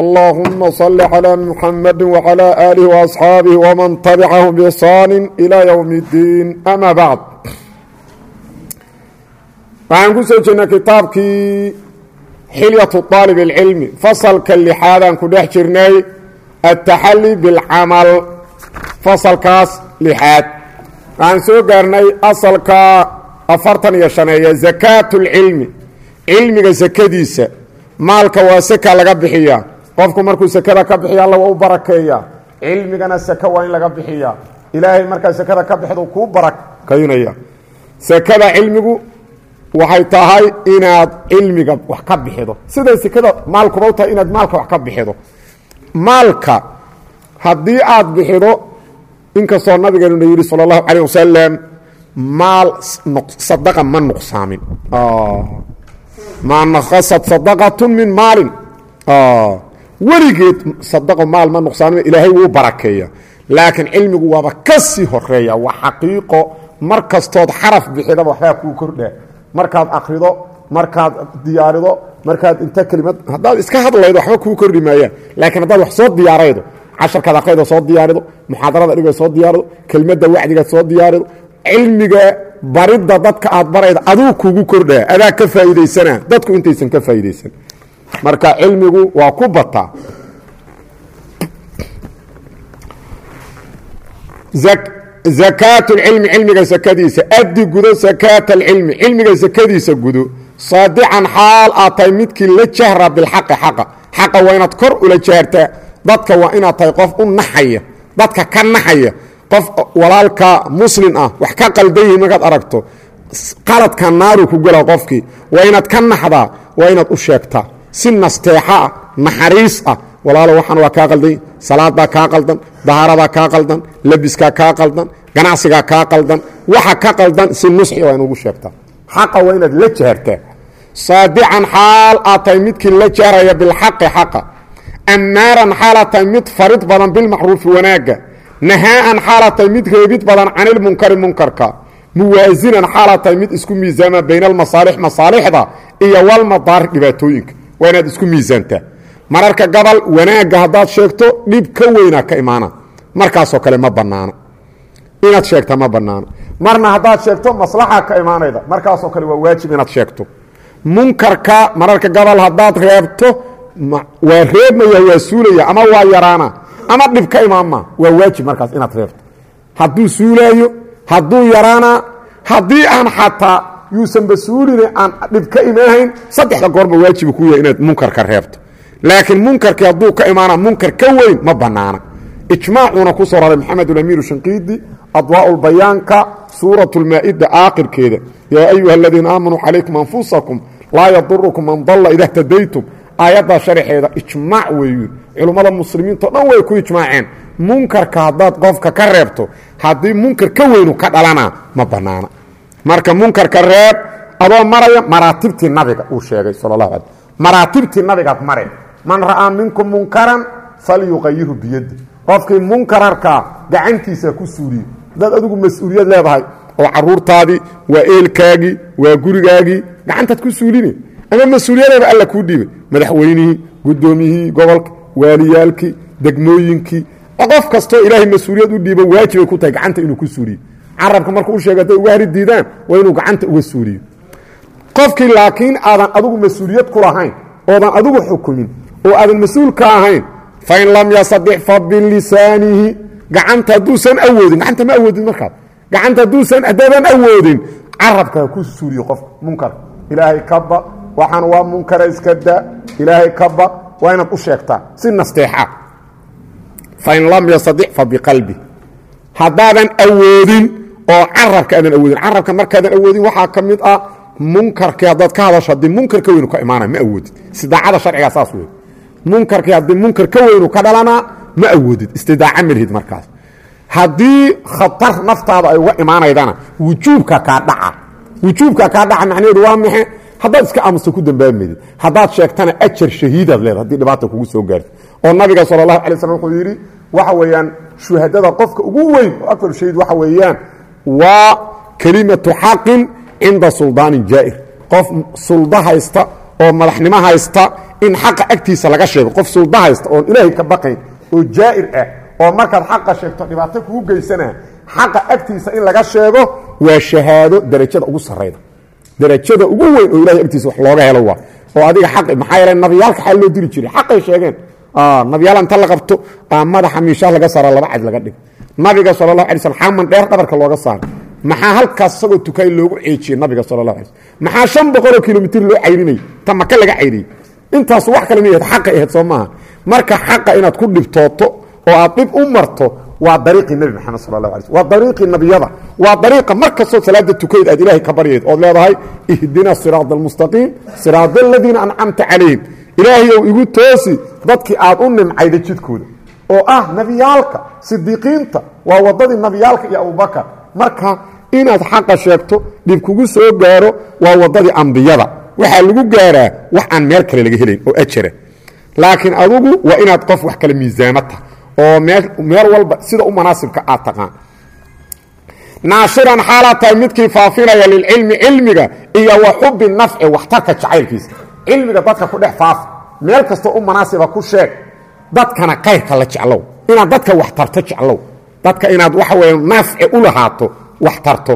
اللهم صل على محمد وعلى آله وأصحاabه ومن تبعهم بإحsaan إلى يوم الدين أmا bعd waxaan ku soo jirnay kitaabkii xilyaة طاaلب الcilmi fasalka lixaadaan ku dhex jirnay التaxali bاlcamal fasalkaas lixaad waxaan soo gaarnay asalka afartan iyo شhaneeya زakaaة الcilmi cilmiga sakadiisa maalka waa seka laga bixiya qofku markuu sekada ka bixiya alla waa u barakeeya. Cilmigana seke waa in laga bixiya ilaahay markaa sekada ka bixdu kuu barakaynaya. Sekada cilmigu waxay tahay inaad cilmiga wax ka bixido. Siday sekada maalkuba u tahay inaad maalka wax ka bixido. Maalka haddii aad bixido inkastoo nabigeenuna yidhi sala allahu calayh wasalam maal sadaqa ma nuqsaamin. Maa nakasad sadaqatu min maalin weligeed sadaqo maal ma nuqsaanima ilaahay wuu barakeeya. Laakiin cilmigu waaba ka sii horreeya waa xaqiiqo mar xaraf bixidaba waxbaa kuu kordhaa markaad akrido markaad diyaarido markaad inta kelimad haddaad iska hadlaydo waxba kuu kordhi maayaan. Laakiin haddaad wax soo diyaaraydo casharkaad akraydo soo diyaarido muxaadarada dhiga soo diyaarido kelmadda wacdigaad soo diyaarido cilmiga baridda dadka aad barayda aduu kugu kordhaa adaa ka faa'iidaysana dadku intaysan ka faa'iidaysan marka cilmigu waa ku bataa zakaat اlcilmi cilmiga sakadiisa addi gudo sakaat alcilmi cilmiga sakadiisa gudo. Saadican xaal aad midkii la jahra bilxaqi xaqa. Xaqa waa inaad kor ula jaartaa dadka waa inaad tahay qof u naxaya. Dadka ka naxaya. Qof walaalka muslin ah wax ka qaldan yihiin markaad aragto qaladka naaru ku gela qofkii. Waa inaad ka naxdaa. Waa inaad u sheegtaa si nasteexa ah naxariis ah. Walaalo waxaan waa kaa qaldan salaadaa kaa qaldan dahaaradaa kaa qaldan labiskaa kaa qaldan ganacsigaa kaa qaldan. Waxa ka qaldan si nusxi waa inugu sheegtaa xaqa waa inaad la jahartaa saadican xaal aad tahay midkii la jahraya bilxaqi xaqa. Ammaaran xaalaad mid farid badan bilmacruufi wanaagga nahaa'an xaalaad tahay mid reebid badan canilmunkari munkarka. Muwaasinan xaalaad mid isku miisaama bayna almasaalix masaalixda iyo walmadaari dhibaatooyinka waa inaad isku miisaantaa mararka gabal wanaagga haddaad sheegto dhib ka weynaa ka imaana. Markaasoo kale ma bannaano inaad sheegta ma bannaano marna haddaad sheegto maslaxa ka imaanayda. Markaasoo kale waa waajib inaad sheegto. Munkarka mararka gabal haddaad reebto waa reebmaya waa suulaya ama waa yaraana ama dhib ka imaanma. Waa waajib markaas inaad reebto. Hadduu suulaayo hadduu yaraana haddii aan xataa yuusanba suuline aan dhib ka imaanayn saddexda goorba waajiba ku yahay inaad munkarka reebto. Laakiin munkarkii hadduu ka imaana munkar ka weyn ma bannaana. Ijmaacuuna ku soo raray maxamed ulamiir shanqiidi adwaau bayaanka suurat lmaa'ida aakhirkeeda. Yaa ayuha aladiina aamanuu calaykum anfusakum laa yadurukum man dalla ida htadaytum aayaddaa sharaxeeda ijmaac weeyu. Culummada muslimiinto dhan way ku ijmaaceen. Munkarka haddaad qofka ka reebto haddii munkar ka weynu ka dhalanaa ma bannaana marka munkarka reeb adoo maraya maraatibtii nabiga uu sheegay sal اlahu alay maraatibtii nabigaad mare man ra'aa minkum munkaran falyuqayirhu biyadi qofkii munkararkaa gacantiisa ku suuliye haddaad adigu mas'uuliyad leedahay oo caruurtaadii waa eelkaagii waa gurigaagii gacantaad ku suuline ama mas'uuliyadaba alla kuu dhiibay madaxweynihii guddoomiyihii gobolka waaliyaalkii degmooyinkii. Qof kastoo ilaahay mas'uuliyad u dhiibo waajibay ku tahay gacanta inuu ku suuliyo carabka markuu u sheega hadday uga hari diidaan waa inuu gacanta uga suuliyo qofkii laakiin aadan adigu mas'uuliyad ku lahayn oodan adigu xukumin oo aadan mas'uul ka ahayn fain lam yasadix fa bilisaanihi. Gacanta hadduusan awoodin gacanta ma awoodin markaas gacanta hadduusan haddaadan awoodin carabka ku suuliyo qofka munkar. Ilaahay kaba waxaan waa munkara iska ilaahay kaba waa inaad u sheegtaa si nasteexa. Fain lam yasadix fa biqalbi. Haddaadan awoodin oo carabka aadan awoodin. Carabka markaadan awoodin waxaa ka mid ah munkarkii haddaad ka hadasho haddii munkar ka weynu ka imaanay ma awoodid. Istidaacada sharcigaa saas wey munkarkii haddii munkar ka weynu ka dhalanaa ma awoodid. Istidaaca malhid markaas. Haddii khatar naftaada ay uga imaanaydana wujuubka kaa dhaca. Wujuubka kaa dhaca macnaheedu waa maxe haddaad iska aamusta ku dambaamaydi haddaad sheegtana ajar shahiidaad leeda haddii dhibaata kugu soo gaarto oo nabiga sala allahu alay slam wuxuu yidhi waxa weeyaan shuhadada qofka ugu weyn oo akbar shahiid waxa weeyaan waa kelimatu xaqin cinda suldaanin jaa'ir. Qof sulda haysta oo madaxnimo haysta in xaqa agtiisa laga sheego. Qof sulda haysta oon ilaahay ka baqayn oo jaa'ir ah oo markaad xaqa sheegto dhibaato kugu geysanaa xaqa agtiisa in laga sheego waa shahaado darajada ugu sarayda darajada ugu weyn oo ilahay agtiisa wax looga helo waa. Oo adiga xaqi maxaa yeele nabiyaalka xaa loo diri jiray. Xaqay sheegeen. Nabiyaal inta la qabto aa madaxa miishaa laga saara laba cad laga dhig nabiga sala allahu alay slm xaman dheer dhabarka looga saara maxaa halkaas isagoo tukay loogu ceejiyey nabiga sala allah alay slm maxaa shan boqoloo kilomitr loo cayrinayay ta maka laga cayriyey intaas wax kale ma xaqay ahayd soo maaha. Marka xaqa inaad ku dhibtooto oo aad dhib u marto waa dariiqii nebi maxamed sala allah alay slm waa dariiqii nabiyada. Waa dariiqa mar kastoo salaada tukayd aad ilaahay ka baryayd. Ood leedahay ihdina siraada almustaqiim siraada aladiina ancamta calayhim ilaahayow igu toosi dadkii aad u nimcayda jidkooda oo ah nebiyaalka sidiiqiinta waa waddadii nebiyaalka iyo abubakar marka inaad xaqa sheegto dhib kugu soo gaaro waa waddadii ambiyada. Waxaa lagu gaaraa wax aan meel kale laga helayn oo ajara laakiin adugu waa inaad qof wax kale miisaamata oo meel walba sida u manaasibka aad taqaan. Naashiran xaalaa tahay midkii faafinaya lilcilmi cilmiga iyo wa xubi nafci waxtarka jacaylkiisa. Cilmiga dadka ku dhex faafa meel kastoo u manaasiba ku sheeg dadkana kayrka la jeclow inaad dadka wax tarto jeclow. Dadka inaad waxa weya u lahaato wax tarto.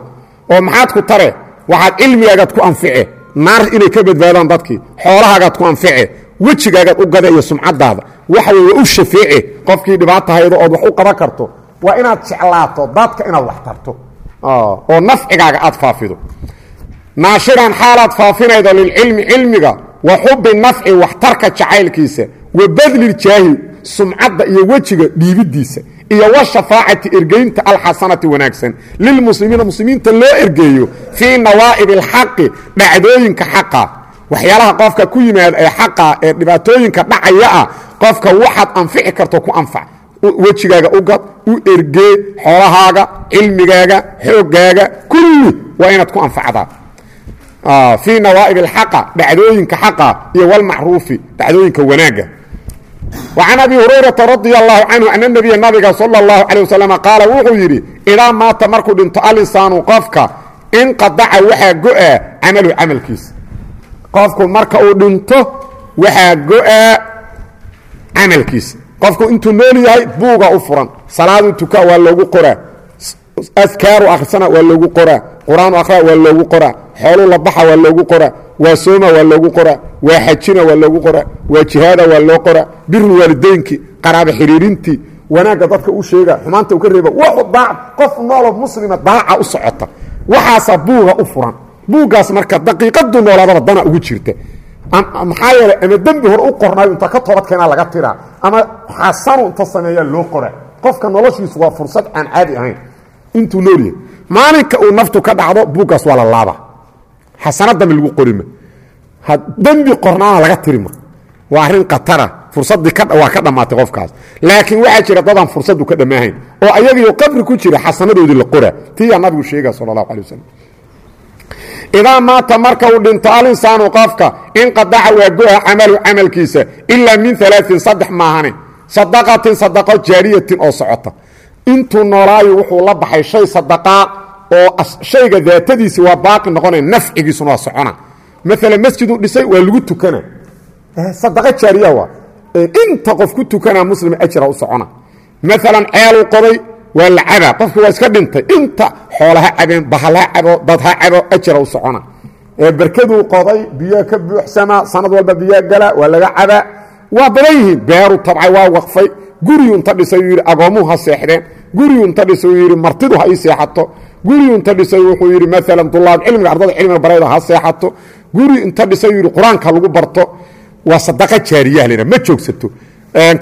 Oo maxaad ku tare waxaad cilmigaagaad ku anfice naar inay ka badbaadaan dadkii xoolahaagaad ku anfice wejigaagaad u gada iyo sumcadaada waxa wey waa u shafeece qofkii dhibaata haydo ood wax u qaban karto. Waa inaad jeclaato dadka inaad wax tarto. Oo nafcigaaga aad faafido. Naashiran xaalaad faafinaydo lilcilmi cilmiga wa xubi nafci waxtarka jacaylkiisa wa badliljaahi sumcadda iyo wejiga dhiibidiisa iyo wa shafaacati ergeynta alxasanati wanaagsan. Lilmuslimiina muslimiinta loo ergeeyo fii nawaa'ib alxaqi dhacdooyinka xaqa. Waxyaalaha qofka ku yimaada ee xaqa ee dhibaatooyinka dhacaya ah qofka waxaad anfici karto ku anfac. Wejigaaga ugad u ergee xoolahaaga cilmigaaga xoogaaga kulli waa inaad ku anfacdaa. Fii nawaa'ib alxaqa dhacdooyinka xaqa iyo walmacruufi dhacdooyinka wanaagga وcan abi hurayrata radi allahu canhu ana nebiya nabiga salى اllahu calيه wasalam qaala wuxuu yidhi idaa maata markuu dhinto alisaanu qofka inqadaca waxaa go-a camalu camalkiisa qofku marka uu dhinto waxaa go-a camalkiisa qofku intuu nool yahay buuga u furan salaadu tuka waa loogu qoraa askaaru akhrisana waa loogu qoraa qur-aanu akhra waa loogu qoraa xoolu la baxa waa loogu qoraa waa sooma waa loogu qoraa waa xajina waa loogu qoraa waa jihaada waa loo qoraa biru waalideynki qaraabo xiriirintii. Wanaagga dadka u sheega xumaanta u ka reeba wuxu daac qof nooloo muslima daaca u socota. Waxaasaa buuga u furan. Buuggaas marka daqiiqadu noolaadaba dana ugu jirta. Maxaa yeeley ama dembi hore u qornaayo inta ka toobad keenaa laga tiraa ama xasanu inta sameeyaa loo qora qofka noloshiisu waa fursad aan caadi ahayn. Intuu noolyahay maalinka uu naftu ka dhacdo buuggaas waa la laaba dambi lagu qorima dembi qornaana laga tirima waa arrin khatara fursaddii waa ka dhammaatay qofkaas. Laakiin waxaa jira dadaan fursadu ka dhammaahayn oo ayagiio qabri ku jira xasanadoodii la qora. Tiyaa nabigu sheega sala allahu alay wasalam idaa maata marka uu dhinto alinsaanu qofka inqadaca waa go-a camalu camalkiisa ilaa min alaain saddex maahane. Sadaqatin sadaqo jaariyatin oo socota. Intuu noolaayo wuxuu la baxay shay sadaqaa oo shayga daatadiisi waa baaqi noqonaya nafcigiisuna waa socona maala masjiduu dhisay waa lagu tukana. Sadaqo jaariya waa. Inta qof ku tukanaa muslima ajra u socona. Maalan ceeluu qoday waa la cabaa. Qofki waa iska dhintay. Inta xoola ha cabeen bahal ha cabo dad ha cabo ajra u socona. Berkaduu qoday biyo ka buuxsamaa sanad walba biyo gala waa laga cabaa. Waa badan yihiin. Beeru tabcay waa waqfay. Guriyuu inta dhisay uu guriyuu inta dhisay wuxuu yidhi maalan dulaab cilmiga ardada cilmiga barayda ha seexato. Guri inta dhisay yidhi qur'aanka lagu barto. Waa sadaqa jaariyaha ma joogsato.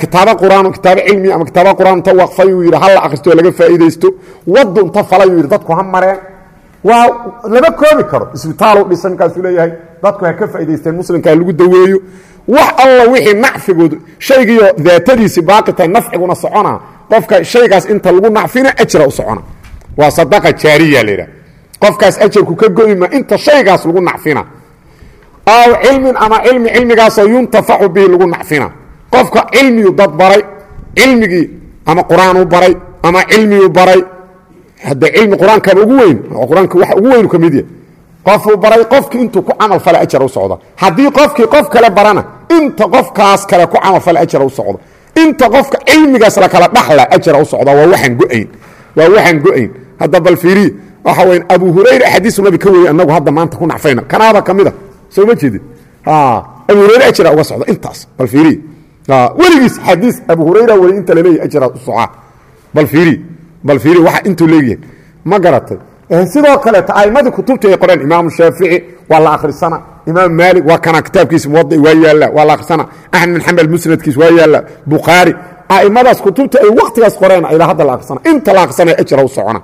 Kitaabo quraan kitaabo cilmi ama kitaabo quraan inta waqfay uu yidhi halla akhristo laga faa'iidaysto. Wadu inta falay uu yidhi dadku ha mareen. Waa lama koobi karo. Isbitaalu dhisan markaasuu leeyahay dadku ha ka faa'idaysteen muslimkaa lagu daweeyo. Wax alla wixii nacfigoodu shaygiiyo daatadiisii baaqi nafciguna socona qofka shaygaas inta lagu nacfina ajra u socona waa sadaqa jaariya laydhaha qofkaas ajarku ka goyma inta shaygaas lagu nacfina. Aw cilmin ama cilmi cilmigaasoo yuntafacu bihi lagu nacfina. Qofka cilmiyu dad baray cilmigii ama qur'aanuu baray ama cilmiyuu baray hadda cilmi qur'aankaba ugu weyn qur'aanka waxa ugu weynu ka mid yahay. Qofuu baray qofkii intuu ku camal fala ajar u socda haddii qofkii qof kale barana inta qofkaas kale ku camal fala ajar u socdo. Inta qofka cilmigaas la kala dhaxla ajara u socda waa waxaan go'ayn. Waa waxaan go'ayn hadda bal fiiriye waxa weyn abu hurayra axaadiisu nabi ka wariyay annagu hadda maanta ku nacfayna. Kanaaba ka mid a soo ma jeedin abu hurayra ajara uga socda intaas bal fiiriye weligiis xadiis abu hurayra weli inta laleeyahy ajara u socaa. Bal fiiriye bal fiiriye waxa intuu leeyahay. Ma garatay. Sidoo kaleeto aimadii kutubta ay qoreen imaamu shaafici waa la akhrisana. Imaam maalik waa kana kitaabkiisa muwadi waa yaalla waa la akhrisana. Axmed bin xambal musnadkiis waa yaalla. Bukhaari aimadaas kutubta ay waktigaas qoreen ilaa hadda la akhrisana. Inta la akhrisanaya ajra u socona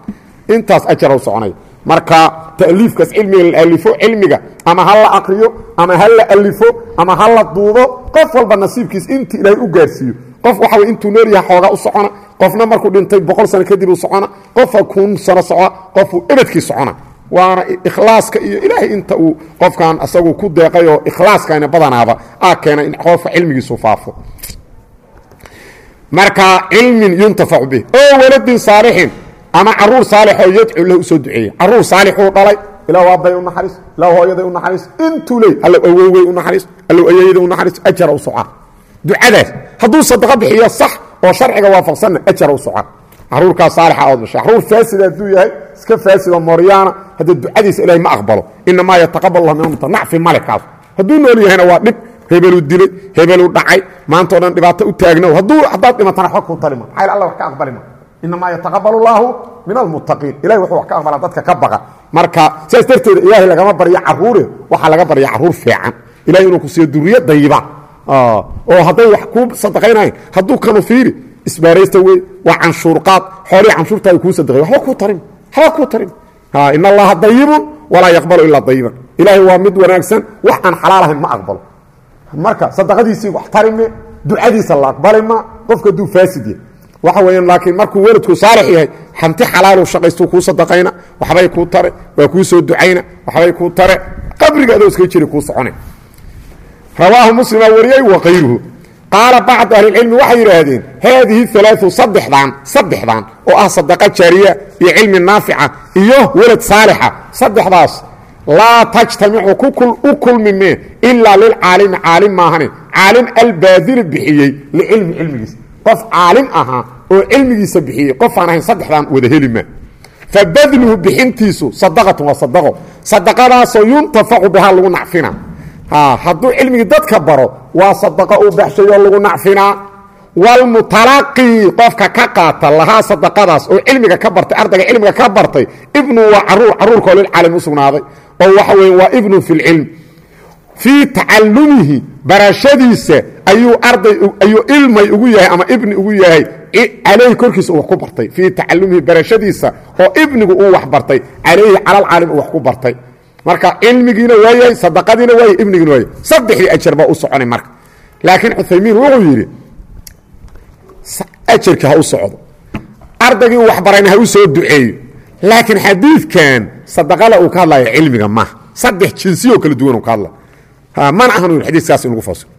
intaas ajra u soconaya marka ta'liifkaas cilmiga la alifo cilmiga ama ha la akriyo ama ha la alifo ama ha la duubo qof walba nasiibkiis inta ilaahay u gaarsiiyo. Qof waxa way intuu nool yahay xoogaa u socona qofna markuu dhintay boqol sano kadib uu socona qofa kun sano soco qofuu ebadkii socona. Waana ikhlaaska iyo ilaahay inta uu qofkan asagu ku deeqayoo ikhlaaskana badanaaba aa keena in qofka cilmigiisu faafo. Marka cilmin yuntafacu bih oo waladin saalixin ama carruur saalixoo yadcu lahu u soo duceeya carruur saalixuu dhalay ilah aabay u naxariis ilah hooyaday u naxariis intuu leey allow awowgey u naxariis allow ayayda u naxariis ajara u soca ducadaas hadduu sadaqo bixiyo sax oo sharciga waafaqsanna ajara u soca caruurkaas saalixa ood dhashay. Caruur faasida hadduu yahay iska faasida mooryaana hadda ducadiisa ilahay ma aqbalo. Inamaa yataqabal allah min umta nacfi male kaas hadduu nool yahayna waa dhib hebeluu dilay hebeluu dhacay maanta o dhan dhibaato u taagnow haddaad dhimatana kuu talima maxaa alla wax ka aqbali ma inamaa yataqabal allaahu min almuttaqiin ilahay wuxuu wax ka aqbalaa dadka ka baqa marka sidaas darteeda ilaahay lagama baryo caruure waxaa laga barya carruur fiican ilahay inuu ku siiyo duriyo dayiba oo hadday wax kuu sadaqaynayan hadduu kanu fiiri isbaaraysta wey waa canshuurqaad xoolihii canshuurtaada kuu sadaqay waba kuu tarin waxba kuu tarin in allaha dayibun walaa yaqbalu ilaa dayiban ilaahay waa mid wanaagsan wax aan xalaal ahayn ma aqbalo marka sadaqadiisii wax tarime ducadiisa la aqbali ma qofka hadduu faasid yahay waxa weeyaan laakiin markuu weladku saalix yahay hanti xalaalu shaqaystuu kuu sadaqayna waxbay kuu tare waa kuu soo ducayna waxbay kuu tare qabriga adoo iska jiri kuu socona rawaahu muslima wariyey wa kayruhu qaala bacdu ahlicilmi waxay yidhaahdeen haadihi alaau saddexdan saddexdan oo ah sadaqa jaariya iyo cilmi naafica iyo welad saalixa saddexdaas laa tajtamicu u kulmi mee ilaa lilcaalimi caalim maahane caalim albaadili bixiyey licilmi cilmigiisa qof caalim ahaa oo cilmigiisa bixiyey qofaan ahayn saddexdan wada heli maa fabadluhu bixintiisu sadaqatun waa sadaqo. Sadaqadaasoo yuntafacu bihaa lagu nacfina hadduu cilmigii dadka baro waa sadaqo uu baxshayo lagu nacfinaa. Wlmutalaqii qofka ka qaata lahaa sadaqadaas oo cilmiga ka bartay ardayga cilmiga ka bartay ibnu waa carruur caruurkoo lilcaalim u sugnaaday. Oo waxa fii tacalumihi barashadiisa ayuu ilmay ugu yahay ama ibni ugu yahay calayhi korkiisa uu wax ku bartay. Fii tacalumihi barashadiisa oo ibnigu uu wax bartay. Calayhi calalcaalim uu wax ku bartay. Marka cilmigiina waa yahay sadaqadiina waa yahay ibnigiina waa yahay saddexdii ajar baa u soconay marka. Laakiin cuthaymiin wuxuu yidhi ajarka ha u socdo. Ardaygii uu waxbarayna ha u soo duceeyo. Laakiin xadiidkan sadaqada uu ka hadlayo cilmiga maaha saddex jinsiyoo kala duwan uu ka hadla mana ahan u xadiiskaas in lagu fasiro.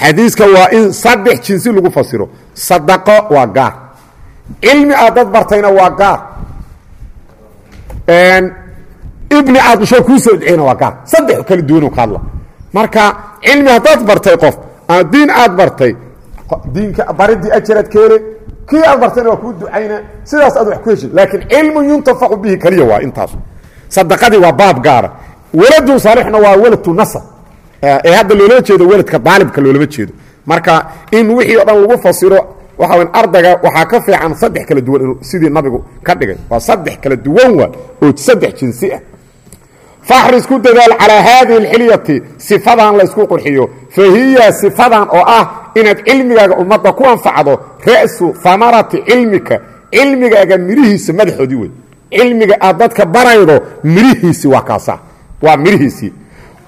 Xadiiska waa in saddex jinsi lagu fasiro. Sadaqo waa gaar. Cilmi aad dad bartayna waa gaar. Ibni aad dhasho kuu soo duceyna waa gaar. Saddex kala duwan uu ka hadla. Marka cilmi haddaad bartay qof diin aad bartay diinka baridii ajaraad ka hele kii aad bartayna waa kuu ducayna. Sidaas aad wax ku heshid laakiin cilmu yuntafacu bihi keliya waa intaas. Sadaqadii waa baab gaara weladun saalixna waa weladtu nasab ee hadda loolama jeedo weladka daalibka loolama jeedo. Marka in wixii o dhan lagu fasiro waxa weyn ardayga waxaa ka fiican saddex kala duwan inuu sidii nabigu ka dhigay. Waa saddex kala duwan waa oo saddex jinsi ah. Faxris ku dadaal calaa haadihi alxilyati sifadan laysku qurxiyo. Fa sifadan oo ah inaad cilmigaaga ummadda ku anfacdo ra'su hamarati cilmika. Cilmigaaga mirihiisa madaxoodii wey cilmiga aad dadka baraydo mirihiisii waa kaasa waa mirihiisii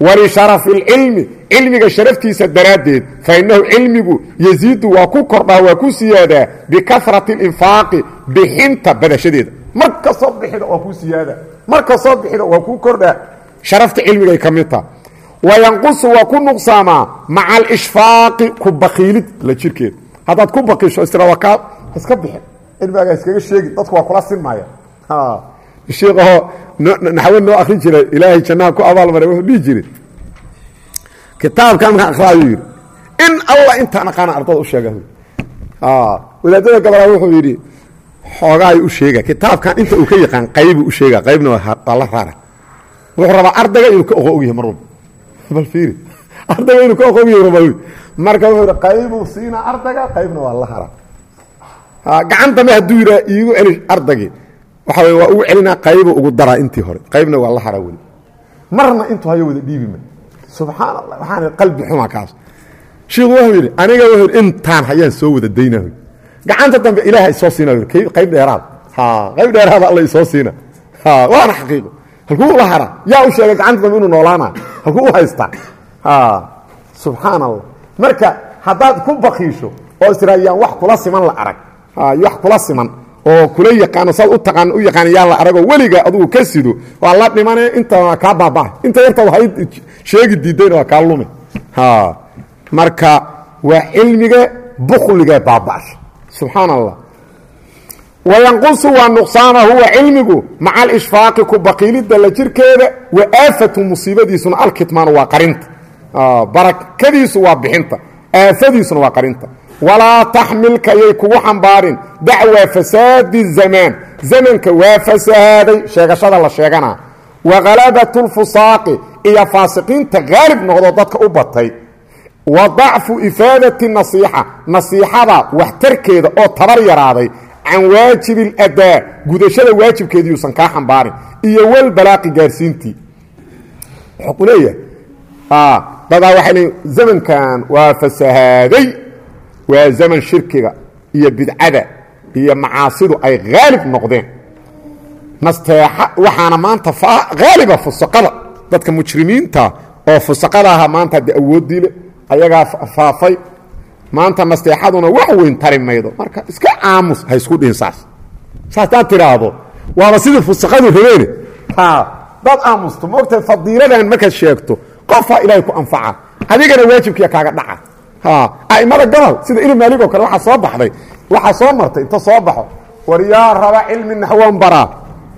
walisharafi اlcilmi cilmiga sharaftiisa daraaddeed fainahu cilmigu yaziidu waa ku kordhaa waa ku siyaadaa bikafrati اlinfaaqi bixinta badashadeeda. Mar kastoo bixida waa ku siyaada mar kastoo bixida waa ku kordhaa. Sharafta cilmigay ka mid taha wayanqusu waa ku nuqsaamaa maca alishfaaqi ku bakiilid la jirkeeda haddaad ku bakiisho istira waa kaa iska bixin cilmigaaga iskaga sheegi dadku waa kula sinmaya sheikahoo naxwo noo akrin jira ilaahay jannaha ku abaalmaray wuxuu dhihi jiray. Kitaabkan markaan akhraayu yidhi in alla intaan aqaana ardada u sheega wadaadada gabalaa wuxuu yidhi xoogaay u sheega kitaabkan inta uu ka yaqaan qaybu u sheega qaybna waa la raara wuxuu rabaa ardayga inuu ka oqo ogyahay mar walba. Bal fiiri ardayga inuu ka oqo ogyahay rabaa marka wuxuu yidhi qaybuu siina ardayga qaybna waa la hara gacan dambe hadduu yidhaa iigu celi ardaygii waxa wey waa ugu celinaa qaybu ugu daraa intii hore. Qaybna waa la hara weli marna intuu hayo wada dhiibima subxaan allah waxaan qalbi xuma kaas. Shiiku wuxuu yidhi aniga wuxuu yidhi intaan hayaan soo wada daynaa gacanta dambe ilaaha isoo siina qayb dheeraad. Qayb dheeraada alla isoo siina. Waana xaqiiqo. Halkuu ula hara yaa u sheegay gacanta dambe inuu noolaana halkuu u haystaa subxaan allah marka haddaad ku bakiisho oo israa yaan wax kula siman la arag. Wax kula siman oo kula yaqaano saad u taqaan u yaqaan yaan la aragoo weliga adugu ka sido. Waa la dhimane inta waa kaa baabaa inta yarta hay sheegi diidayna waa kaa lumi marka waa cilmiga bukliga baaba'sha subxaan allah wayanqusu waa nuqsaana huwa cilmigu maca alishfaaqi ku baqiilidda la jirkeeda wa aafatu musiibadiisuna alkitmaanu waa qarinta. Barakadiisu waa bixinta. Aafadiisuna waa qarinta walaa taxmilka yay kugu xambaarin. Dacwa fasaadi zamaan zamanka waa fasaaday. Sheegashada la sheeganaa wa khalabatu lfusaaqi. Iyo faasiqiinta haalib noqdo dadka u batay. Wa dacfu ifaadati nasiixa. Nasiixada waxtarkeeda oo tabar yaraaday. Can waajibi اladaa gudashada waajibkeeda yuusan kaa xambaarin. Iyo walbalaaqi gaarsiintii. Wuxuu ku leeyahay dadaa waxay leeyiin zamankan waa fasahaaday waa zaman shirkiga iyo bidcada iyo macaasidu ay haalib noqdeen. Nasteexa waxaana maanta haaliba fusaqada dadka mujrimiinta oo fusaqada aha maanta de awooddiile ayagaa faafay. Maanta nasteexaduna wax weyn tari maydo. Marka iska aamus ha isku dhihin saas. Saasdaad tidhaahdo waaba sidii fusaqadu rabeene dad aamusto moogtahay fadiiladan markaad sheegto qofaa ilaahay ku anfaca. Adigana waajibkiia kaaga dhaca aimada gobol sida ili maalig oo kale waxaa soo baxday. Waxaa soo martay inta soo baxo. War yaa raba cilmi naxwan baraa?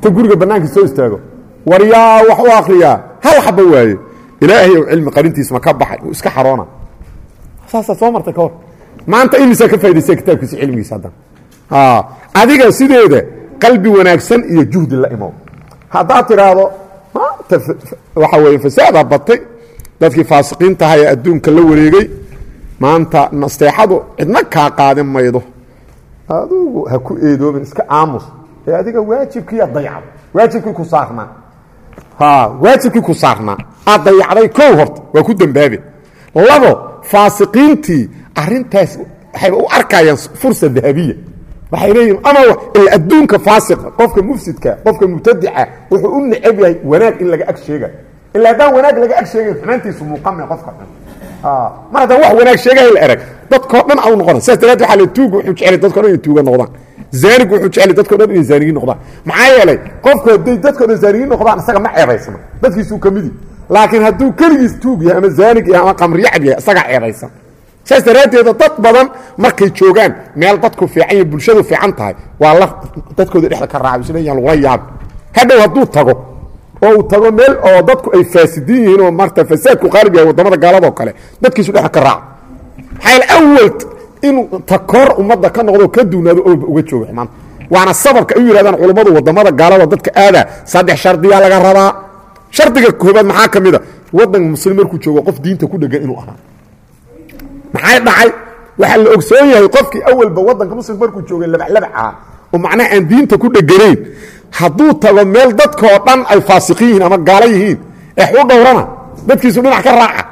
Ta guriga bannaankii soo istaago. War yaa wax u akriyaa hal xaba waaye. Ilaahay ou cilmi qarintiis ma ka baxay uu iska xaroona. Saasaa soo martay ka hor. Maanta imisaa ka faa'idaysa kitaabkiisa cilmigiisa haddan adiga sideeda qalbi wanaagsan iyo juhdi la imow haddaad tidhaahdo maanta waxa weeye fasaadaa batay dadkii faasiqiintaha ee adduunka la wareegey maanta nasteexadu cidna kaa qaadin maydo. Adugu ha ku eedoobin iska aamus. Ee adiga waajibkiiya dayacdo waajibkii ku saarnaa. Waajibkii ku saarnaa. Aad dayacday kow horta waa ku dembaabe labo faasiqiintii arintaas waxayba u arkayaan fursa dahabiya. Waxay leeyihiin ama ila adduunka faasiqa qofka mufsidka qofka mubtadica wuxuu u necab yahay wanaag in laga ag sheega ila haddaan wanaag laga ag sheegayn xumaantiisu muuqame qofka. dhan mar haddaan wax wanaag sheegaya la erag dadkao dhan au noqona saas daraaddi waa la tuuga wuxuu jeclay dadko dhan inay tuuga noqdaan. Zaanigu wuxuu jeclay dadko dhan inay zaanigiin noqdaan. Maxaa yeelay qofku hadday dadko dhan zaanigiin noqdaan isaga ma ceebaysana dadkiisuu ka midi laakiin hadduu keligiis tuug yahay ama zaanig yahay ama qamriyacab yahay isagaa ceebaysan saas daraaddeeda dad badan markay joogaan meel dadku fiican iyo bulshadu fiican tahay waa la dadkooda dhexda ka raaca isleeyahan lagula yaabi hadhow hadduu tago oo uu tago meel oo dadku ay faasidiin yihiin oo marta fasaadku qaalib yahay waddamada gaaladoo kale dadkiisu dhexda ka raaca maxaa awal inuu takoor ummadda ka noqdo ka duunaado olba uga joogo xumaanta waana sababka ay u yidhahdaan culammadu waddamada gaalada dadka aadaa saddex shardiyaa laga rabaa. Shardiga koobaad maxaa ka mid a? Waddanka muslim markuu joogo qof diinta ku dhegan inuu ahaa. Maxay dhacay? Waxaa la ogsoon yahay qofkii awalba waddanka muslimka markuu joogay labaclabac ah oo macnaha aan diinta ku dheganayn hadduu tago meel dadkoo dhan ay faasiqin yihiin ama gaalo yihiin ex u dhowrana. Dadkiisu dhinac ka raaca.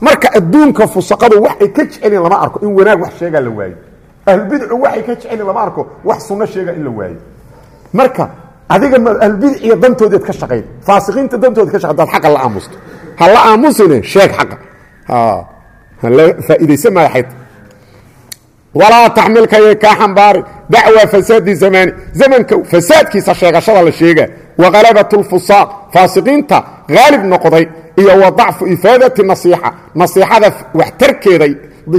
Marka adduunka fusaqadu waxay ka jecelin lama arko in wanaag wax sheegaa la waayo. Ahlubidcu waxay ka jecelin lama arko wax sunno sheega in la waayo. Marka adiga ahlubidciga dantoodeed ka shaqayn faasiqiinta dantooda ka shaqayn daad xaqa la aamusto hala aamusine sheeg xaqa. Hala faa'iidaysan maayo xayta walaa taxmilkayay kaa xambaari dacwa fasaadi zamaani zamanka fasaadkiisa sheegashada la sheega. Wahalabat lfusaaq faasiqiinta haalib noqday iyo wa dacfu ifaadati nasiixa. Nasiixada waxtarkeeda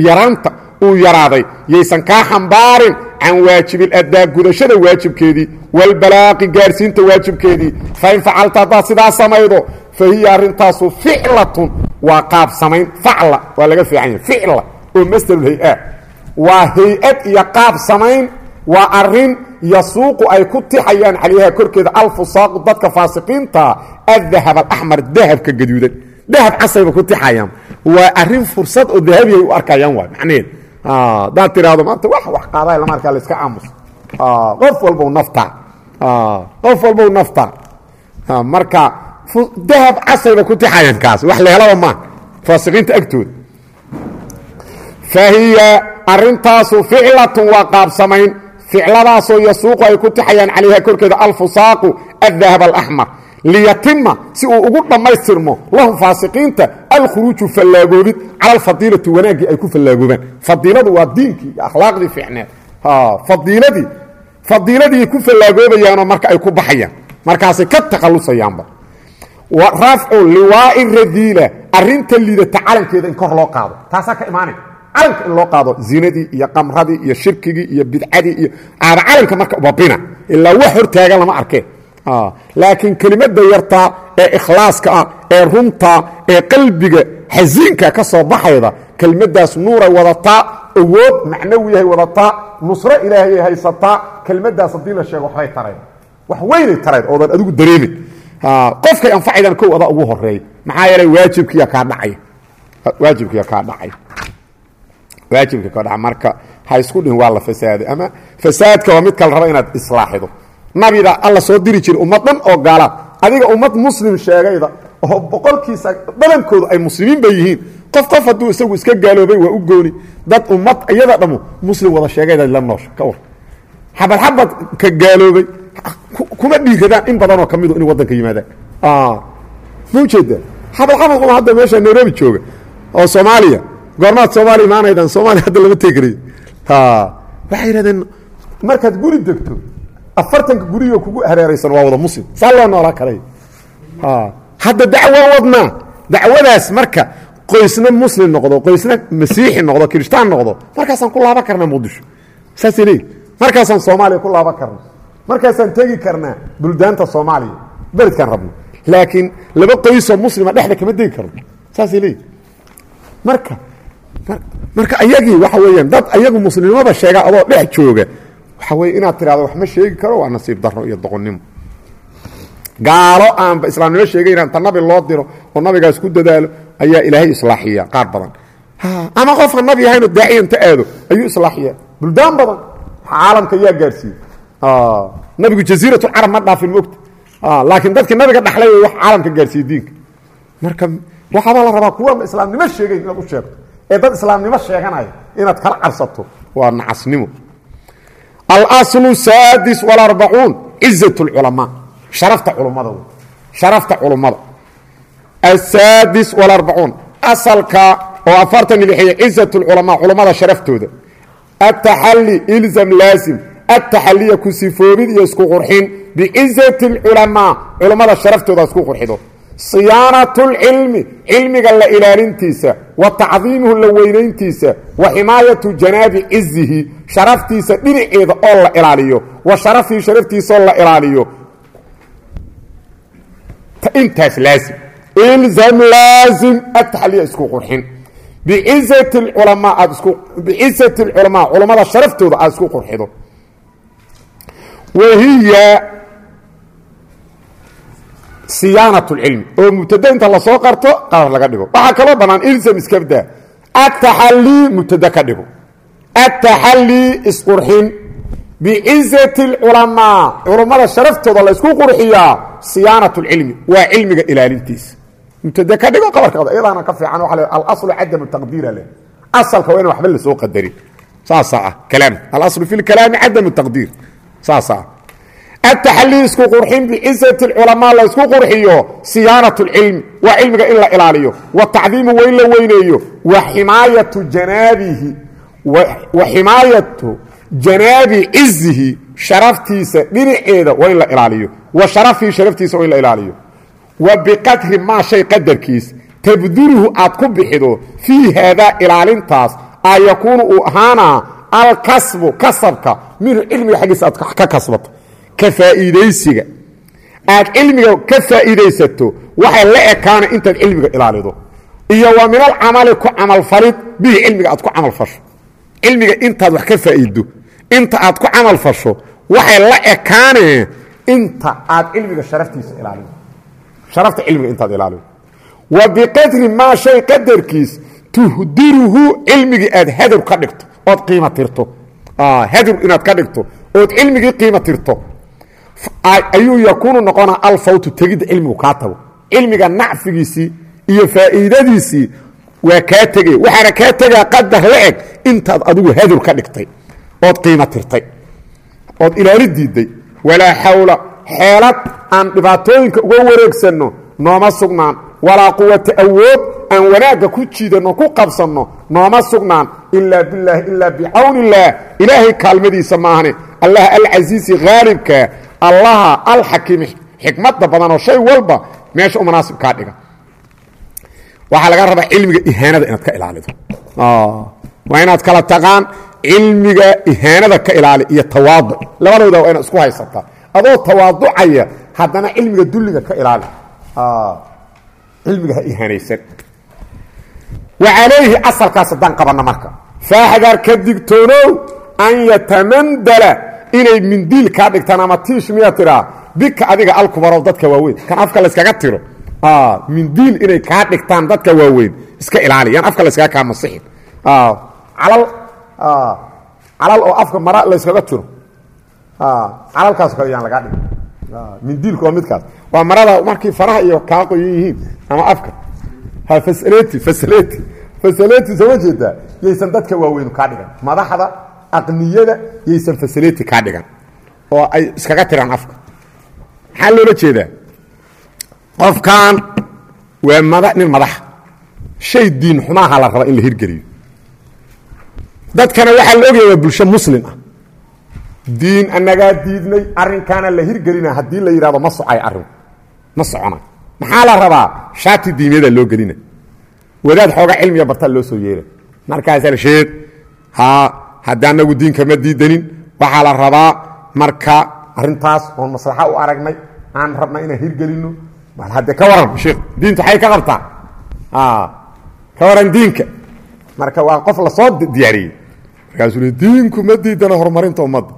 yaraanta uu yaraaday. Yaysan kaa xambaarin can waajibiladaa gudashada waajibkeedii. Walbalaaqi gaarsiinta waajibkeedii. Fain facalta haddaad sidaa samaydo fa hiya arrintaasu ficlatun. Waa qaab samayn facla. Waa laga fiican yahay ficla. Oo masdarulhay-a waa hay'ad iyo qaab samayn waa arrin yasuuqu ay ku tixayaan calayha korkeeda alfusaaqu dadka faasiqiinta adahab alaxmar dahabka gaduudan. Dahab casayba ku tixayaan. Waa arrin fursad oo dahabiay u arkayaan waay macnaheed. Hadaad tiraahdo maanta wax wax qaaday lama arkaa la iska aamus. Qof walbow naftaa. Qof walbow naftaa. Marka dahab casayba ku tixayaan kaas wax lehelaba maa faasiqiinta agtooda. Fahiya arintaasu ficlatun waa qaabsamayn. Ficladaasoo yasuuqu ay ku tixayaan calayha korkeeda alfusaaqu adahab alaxmar liyatima si uu ugu dhammaystirmo lahum faasiqiinta alkhuruuju fallaagoobid cala alfadiilati wanaaggii ay ku fallaagoobaan fadiiladu waa diinkii iyo akhlaaqdii fiicneed fadiiladii fadiiladii ku fallaagoobayaanoo marka ay ku baxayaan. Markaasay ka takhallusayaanba. Rafcu liwaai radiila arinta liidata calankeeda in kor loo qaado. Taasaa ka imaanay calanka in loo qaado zinadii iyo qamradii iyo shirkigii iyo bidcadii iyo aaba calanka marka babina ilaa wax hortaagan lama arkeen laakiin kelimada yartaa ee ikhlaaska ah ee runta ee qalbiga xasiinka ka soo baxayda kelmadaas nuuray wadataa awood macnawiyahay wadataa nusro ilaahayay haysataa kelmadaas haddii la sheego waxbay tarayd wax weynay tarayd oodan adigu dareemin qofkay anfacaydan kow adaa ugu horeey maxaa yeelay waajibkiya kaa dhacay. Waajibkiya kaa dhacay waajibka ka dhaca marka ha isku dhihin waa la fasaaday ama fasaadka waa mid kala raba inaad islaaxido. Nabida alla soo diri jira ummad dhan oo gaalaad adiga ummad muslim sheegayda oo boqolkiisa badankoodu ay muslimiin ba yihiin. Qof qof hadduu isagu iska gaaloobay waa u gooni. Dad ummad iyada dhammu muslim wada sheegayda la noosha ka war. Xabad xabad ka gaaloobay. Kuma dhiiradaan in badanoo ka midu inay waddanka yimaadaan. Ma u jeedaa xabad xabad kuma hadda meesha nairobi jooga oo soomaaliya goormaad soomaaliya imaanaydaan soomaaliya hadda lama tegarayo waxay yidhahdeen markaad guri degto afartanka gurigoo kugu hareeraysan waa wada muslim saa loo noolaa kalay hadda dacwo wadnaa dacwadaas marka qoysna muslim noqdo qoysna masiixi noqdo kirishtaan noqdo markaasaan ku laaban karnaa muqdisho saasay leeyihi markaasaan soomaaliya ku laaban karna markaasaan tegi karnaa buldaanta soomaaliya beledkaan rabno. Laakiin laba qoysoo muslima dhexda kama degi karno. Saasay leeyihi marka marka ayagii waxa weeyaan dad ayagu muslimnimada sheega adoo dhex jooga. Waxa weye inaad tirahdo wax ma sheegi karo waa nasiib daro iyo doqonnimo. Gaalo aanba islaamnimo sheegay inaan ta nabi loo diro oo nabigaas ku dadaalo ayaa ilaahay islaaxiya qaar badan. Ama qofka nabi ahayno daaciya inta aado ayuu islaaxiya buldaan badan caalamka yaa gaarsiiyey. Nabigu jasiiratulcarab ma dhaafin mogta laakiin dadkii nabiga dhaxlay way wax caalamka gaarsiiyey diinka. Marka waxaabaa la rabaa kuwa islaamnimo sheegayn inaad u sheegto ee dad islaamnimo sheeganaya inaad kala cabsato waa nacasnimo alaslu saadis walarbacuun cizat lculamaa sharafta culummada wey sharafta culummada asaadis walarbacuun asalka oo afartan lixeeye cizat lculamaa culummada sharaftooda ataxali ilzam laasim ataxaliya ku sifoobid iyo isku qurxin. Bicizati اlculamaa culummada sharaftooda isku qurxido صiyaanaة اlcilmi cilmiga la ilaalintiisa wa tacdiimuhu la weynayntiisa wa ximaayaةu janaabi cizihi sharaftiisa dhinaceeda oo la ilaaliyo wa sharafihi sharaftiisaoo la ilaaliyo intaas laazim ilzam laazim ataxaliya isku qurxin bicizati اculamaa aad isku bicizati اlculamaa culammada sharaftooda aad isku qurxido wahiya siyaanaة اlcilmi oo mubtada inta lasoo qarto qarar laga dhigo waxaa kaloo bannaan ilzam iskabda ataxalii mubtada ka dhigo ataxalii isqurxin bicizati اlculamaa culammada sharaftooda la ysku qurxiyaa siyaanaة اlcilmi waa cilmiga ilaalintiisa mubtada ka dhigo qabarkooda iyadaana ka fiican waa le alaslu cadamu taqdiira le asalka waa ina waxba lasoo qadarin saasaa ah kalaam alaslu fi اlkalaami cadamu taqdiir saasaa ah ataxali isku qurxin bicizati culamaa laysku qurxiyo siyaanat اlcilmi waa cilmiga in la ilaaliyo watacdiimu wain la weyneeyo waimaayatu janaabihi wa ximaayatu janaabi cizihi sharaftiisa dhinaceeda waa in la ilaaliyo wa sharafihi sharaftiisa waa in la ilaaliyo. Wa biqadri maa shay qadarkiis tabduluhu aad ku bixido fii haadaa ilaalintaas a yakuunu uu ahaanaa alkasbu kasabka minhu cilmiga xaggiisa aad ka kasbato ka faa'iidaysiga. Aad cilmiga ka faa'iidaysato waxay la ekaana intaad cilmiga ilaalido. Iyo wa min alcamali ku camalfalid bihi cilmiga aad ku camalfasho cilmiga intaad wax ka faa'iiddo inta aad ku camalfasho waxay la ekaaneen inta aad cilmiga sharaftiisa ilaalido. Sharafta cilmiga intaad ilaalido. Wa biqadri maa shay qadarkiis tuhdiruhu cilmigii aad hadur ka dhigto ood qiima tirto. Hadur inaad ka dhigto ood cilmigii qiima tirto ayuu yakuunu noqonaa alfawtu tegidda cilmigu kaa tago. Cilmiga nacfigiisii iyo faa'iidadiisii waa kaa tegay waxaana kaa tegaa qadar la eg intaad adigu hadur ka dhigtay ood qiima tirtay ood ilaali diidday walaa xawla xeelad aan dhibaatooyinka uga wareegsanno nooma sugnaan. Walaa quwata awood aan wanaagga ku jiidanno ku qabsanno nooma sugnaan. Ilaa bilaahi ilaa bicawni illaah ilaahay kaalmadiisa maahane. Allah alcasiisi haalibka allaha alxakiimi xikmadda badanoo shay walba meesha u manaasib kaa dhiga. Waxaa laga rabaa cilmiga ihaanada inaad ka ilaalido. Waa inaad kala taqaan cilmiga ihaanada ka ilaali iyo tawaaduc. Labadooda waa inaad isku haysataa adoo tawaaducaya haddana cilmiga dulliga ka ilaali. Cilmiga ha ihaanaysan. Wa calayhi asalkaas haddaan qabanno marka. Faaxdaar ka digtoonow an yatamandala inay mindiil kaa dhigtaan ama tiish miyaa tiraa bika adiga alkubarow dadka waaweyn. Kan afka layskaga tiro? Mindiil inay kaa dhigtaan dadka waaweyn. Iska ilaali yaan afka layskaga kaa masixin calal calal oo afka mara layskaga tiro. Calalkaas kale yaan lagaa dhigin. Mindiilku waa midkaas. Waa marada markii faraha iyo kaa qoyan yihiin ama afka. Ha fasleti fasleti fasleti sooma jeedaa yaysan dadka waaweyn kaa dhigan madaxda aqniyada yaysan fasleti kaa dhigan oo ay iskaga tiraan afka. Maxaa loola jeedaa? Qofkan waa mada nin madaxa. Shay diin xumaaha la raba in la hirgeliyo. Dadkana waxaa la ogaya waa bulsho muslim ah. Diin anagaa diidnay arrinkaana la hirgelina haddii la yidhahdo ma socay arrinku ma socona. Maxaa la rabaa? Shaati diimeeda loo gelina. Wadaad xooga cilmiga bartaa loo soo yeera markaasaa sheeg ha hadda anagu diinka ma diidanin waxaa la rabaa marka arrintaas oon maslaxa u aragnay aan rabna inaan hirgelino bal hadde ka waran sheekh diintu waxay ka qabtaa ka waran diinka. Marka waa qof la soo diyaariyey. Markaasuu le diinku ma diidana horumarinta ummadda.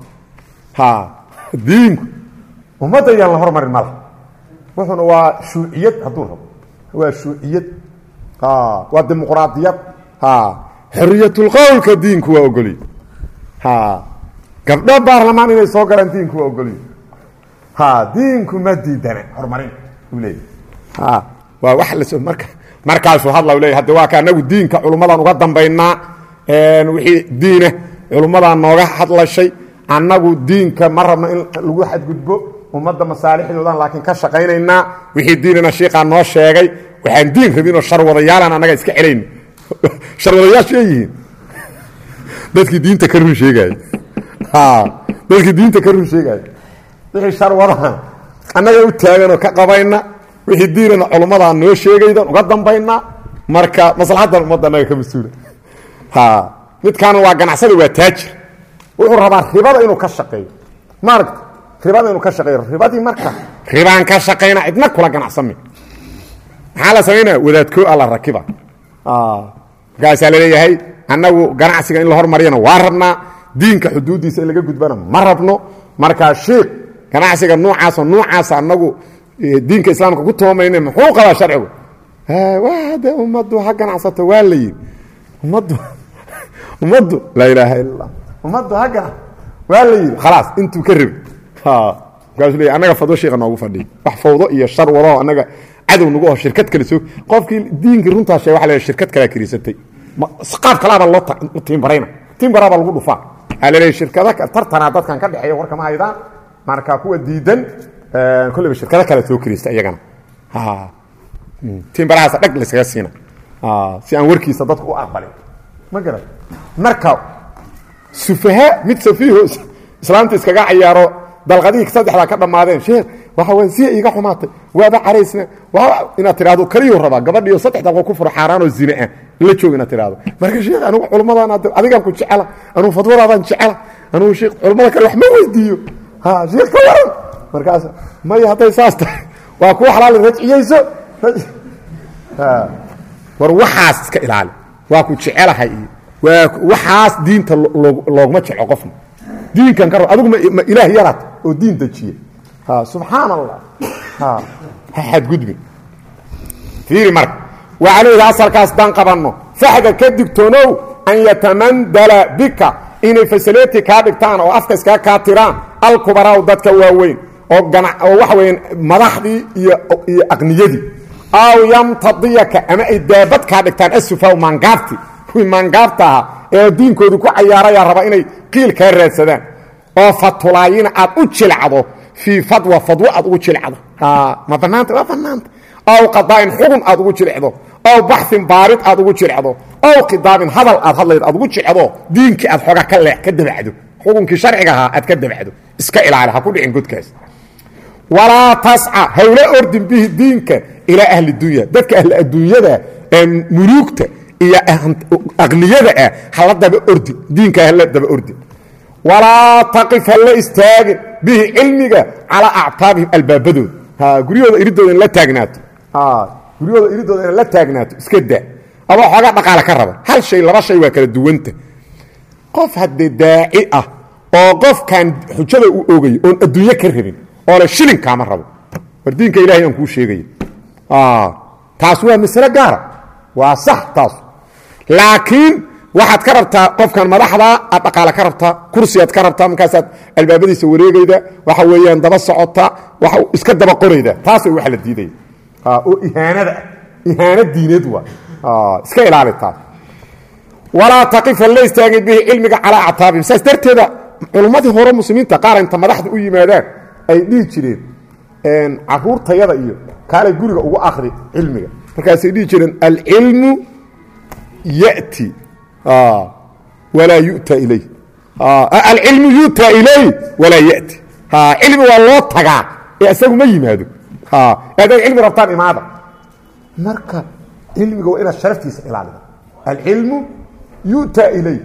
Ha diinku. Ummadda yaan la hormarin mala. Wuxuuna waa shuuciyad hadduu rabo. Waa shuuciyad. Waa dimuqraadiyad. Xoriyatulqowlka diinku waa ogoliy gabdho baarlamaan inay soo galaan diinku waa ogoliy diinku ma diidana horumarinta uu leeya waa wax las marka markaasuu hadla leey hadde waa ka anagu diinka culummadaan uga dambaynaa wixii diina culummadaan nooga hadlashay annagu diinka ma rabno in lagu xadgudbo ummadda masaalixdoodan laakiin ka shaqaynaynaa wixii diinana shiikaa noo sheegay waxaan diin rabinoo sharwadayaalaan annaga iska celayno sharwadayaasha yihiin dadkii diinta ka run sheegay. Dadkii diinta ka run sheegay. Wixii sharwadaha annaga u taaganoo ka qabayna wixii diinana culummadaan noo sheegaydan uga dambaynaa marka maslaxaddan ummadda annaga ka mas'uula. Midkaana waa ganacsada waa taajir. Wuxuu rabaa ribada inuu ka shaqeeyo. Maaragta ribada inuu ka shaqeeyo. Ribadii marka ribaan ka shaqayna cidna kula ganacsami. Maxaa la samaynaya wadaadkoo alla rakiba. Markaasaa la leeyahay annagu ganacsiga in la hormariyana waa rabnaa. Diinka xuduuddiisa in laga gudbana ma rabno. Markaa shiik ganacsiga noocaasoo noocaasa annagu diinka islaamka ku toomayna muxuu qabaa sharcigu? De ummaddu ha ganacsato waa la yidhi. Ummaddu ummaddu laa ilaaha allah ummaddu ha gana waa la yidhi. Khalaas intuu ka rabi markaasuu leey annaga fadwo sheika noogu fadhiya wax fawdo iyo shar wadoo annaga cadow nagu oo shirkad kale soo qofkii diinkii runtaa sheeg waa la shirkad kalea kiriisatay qaab kalaabaa loo tiimbarayna tiimbaraabaa lagu dhufaa. Waxaa la leeyahy shirkada tartanaa dadkan ka dhexeeya warkama haydaan. Marka kuwa diidan kolleyba shirkado kale soo kiriista iyagana. Timbarahaasa dhag layskaga siina. Si aan warkiisa dadku u aqbalin. Ma garan marka sufaha mid safiiho islaamta iskaga cayaaro dalqadihii saddexdaa ka dhammaadeen sheekh waxa way si iiga xumaatay. Waaba caraysna waa inaad tidhahdo kaliyuu rabaa gabadhiyo saddex dalqo ku furo xaaraanoo zine ah la joog inaad tidhahdo marka sheekh anugu culummadaan adigaan ku jecela anugu fadwadaadaan jecela anugu sheekh culummada kale wax ma weydiiyo ha sheekh ka waran markaas maya hadday saas tahay waa kuwa xalaal rajciyeyso war waxaas iska ilaali waa ku jecelahay iyo waa waxaas diinta looguma jeclo qofna diinkan ka adigu ma ilaah yaraad oo diin dejiye subxaan allah ha xadgudbin fiiri marka wa calayhi asalkaas daan qabanno. Faxda ka digtoonow an yatamandala bika. Inay fasaleeti kaa dhigtaan oo afka iskaa kaa tiraan alkubaraaw dadka waaweyn oo waxa weya madaxdii iyo aqniyadii. Aw yamtadiyaka ama ay daabad kaa dhigtaan asufaw maangaabti kuwii maangaabta ahaa ee diinkoodu ku cayaarayaa raba inay qiil kaa raadsadaan. Oo fatulaayina aad u jilcdo fii fadwa fadwo aad ugu jilcdo ma banaanta waa banaanta aw qadaa'in xugun aad ugu jilcdo aw baxin baarid aad ugu jilcdo aw khidaabin hadal aad hadlayd aad ugu jilcdo diinkii aad xooga ka leex ka dabacdo xukunkii sharciga ahaa aad ka dabacdo iska ilaali ha ku dhicin godkaas walaa tasca hawla ordin bihi diinka ilaa ahli dunya dadka ahli adduunyada ee muluugta iyo aqniyada ah hala daba ordin diinka hala daba ordin walaa taqif hala istaagin bihi cilmiga calaa actaabihim albaabadooda guryahooda iridooda in la taagnaato guryahooda iridooda la taagnaato iska daa. Aba xoogaa dhaqaale ka raba. Hal shay laba shay waa kala duwanta qof haddee daaci ah oo qofkan xujada u ogayo oon adduunyo ka rabin oo le shilin kaama rabo. War diinka ilahay aan kuu sheegaya taas waa masale gaara. Waa sax taas. Laakiin waxaad ka rabtaa qofkan madaxda aad dhaqaale ka rabtaa kursigaad ka rabtaa markaasaad albaabadiisa wareegayda waxa weeyaan daba socota iska daba qorayda taas way la diidaya oo ihaanada ihaano diineed waa iska ilaali walaa taqifa la istaagin bihi cilmiga calaa actaabihim. Saas darteeda culummadii hore muslimiinta qaar inta madaxda u yimaadaan ay dhihi jireen caruurtayada iyo kaalay guriga ugu akri cilmiga. Markaasay dhihi jireen alcilmu yati. Walaa yuta ilay. Alcilmu yuta ilay walaa yati. Cilmi waa loo tagaa ee isagu ma yimaado haddaad cilmi rabtaan imaada. Marka cilmiga waa inaad sharaftiisa ilaalida alcilmu yuta ilay.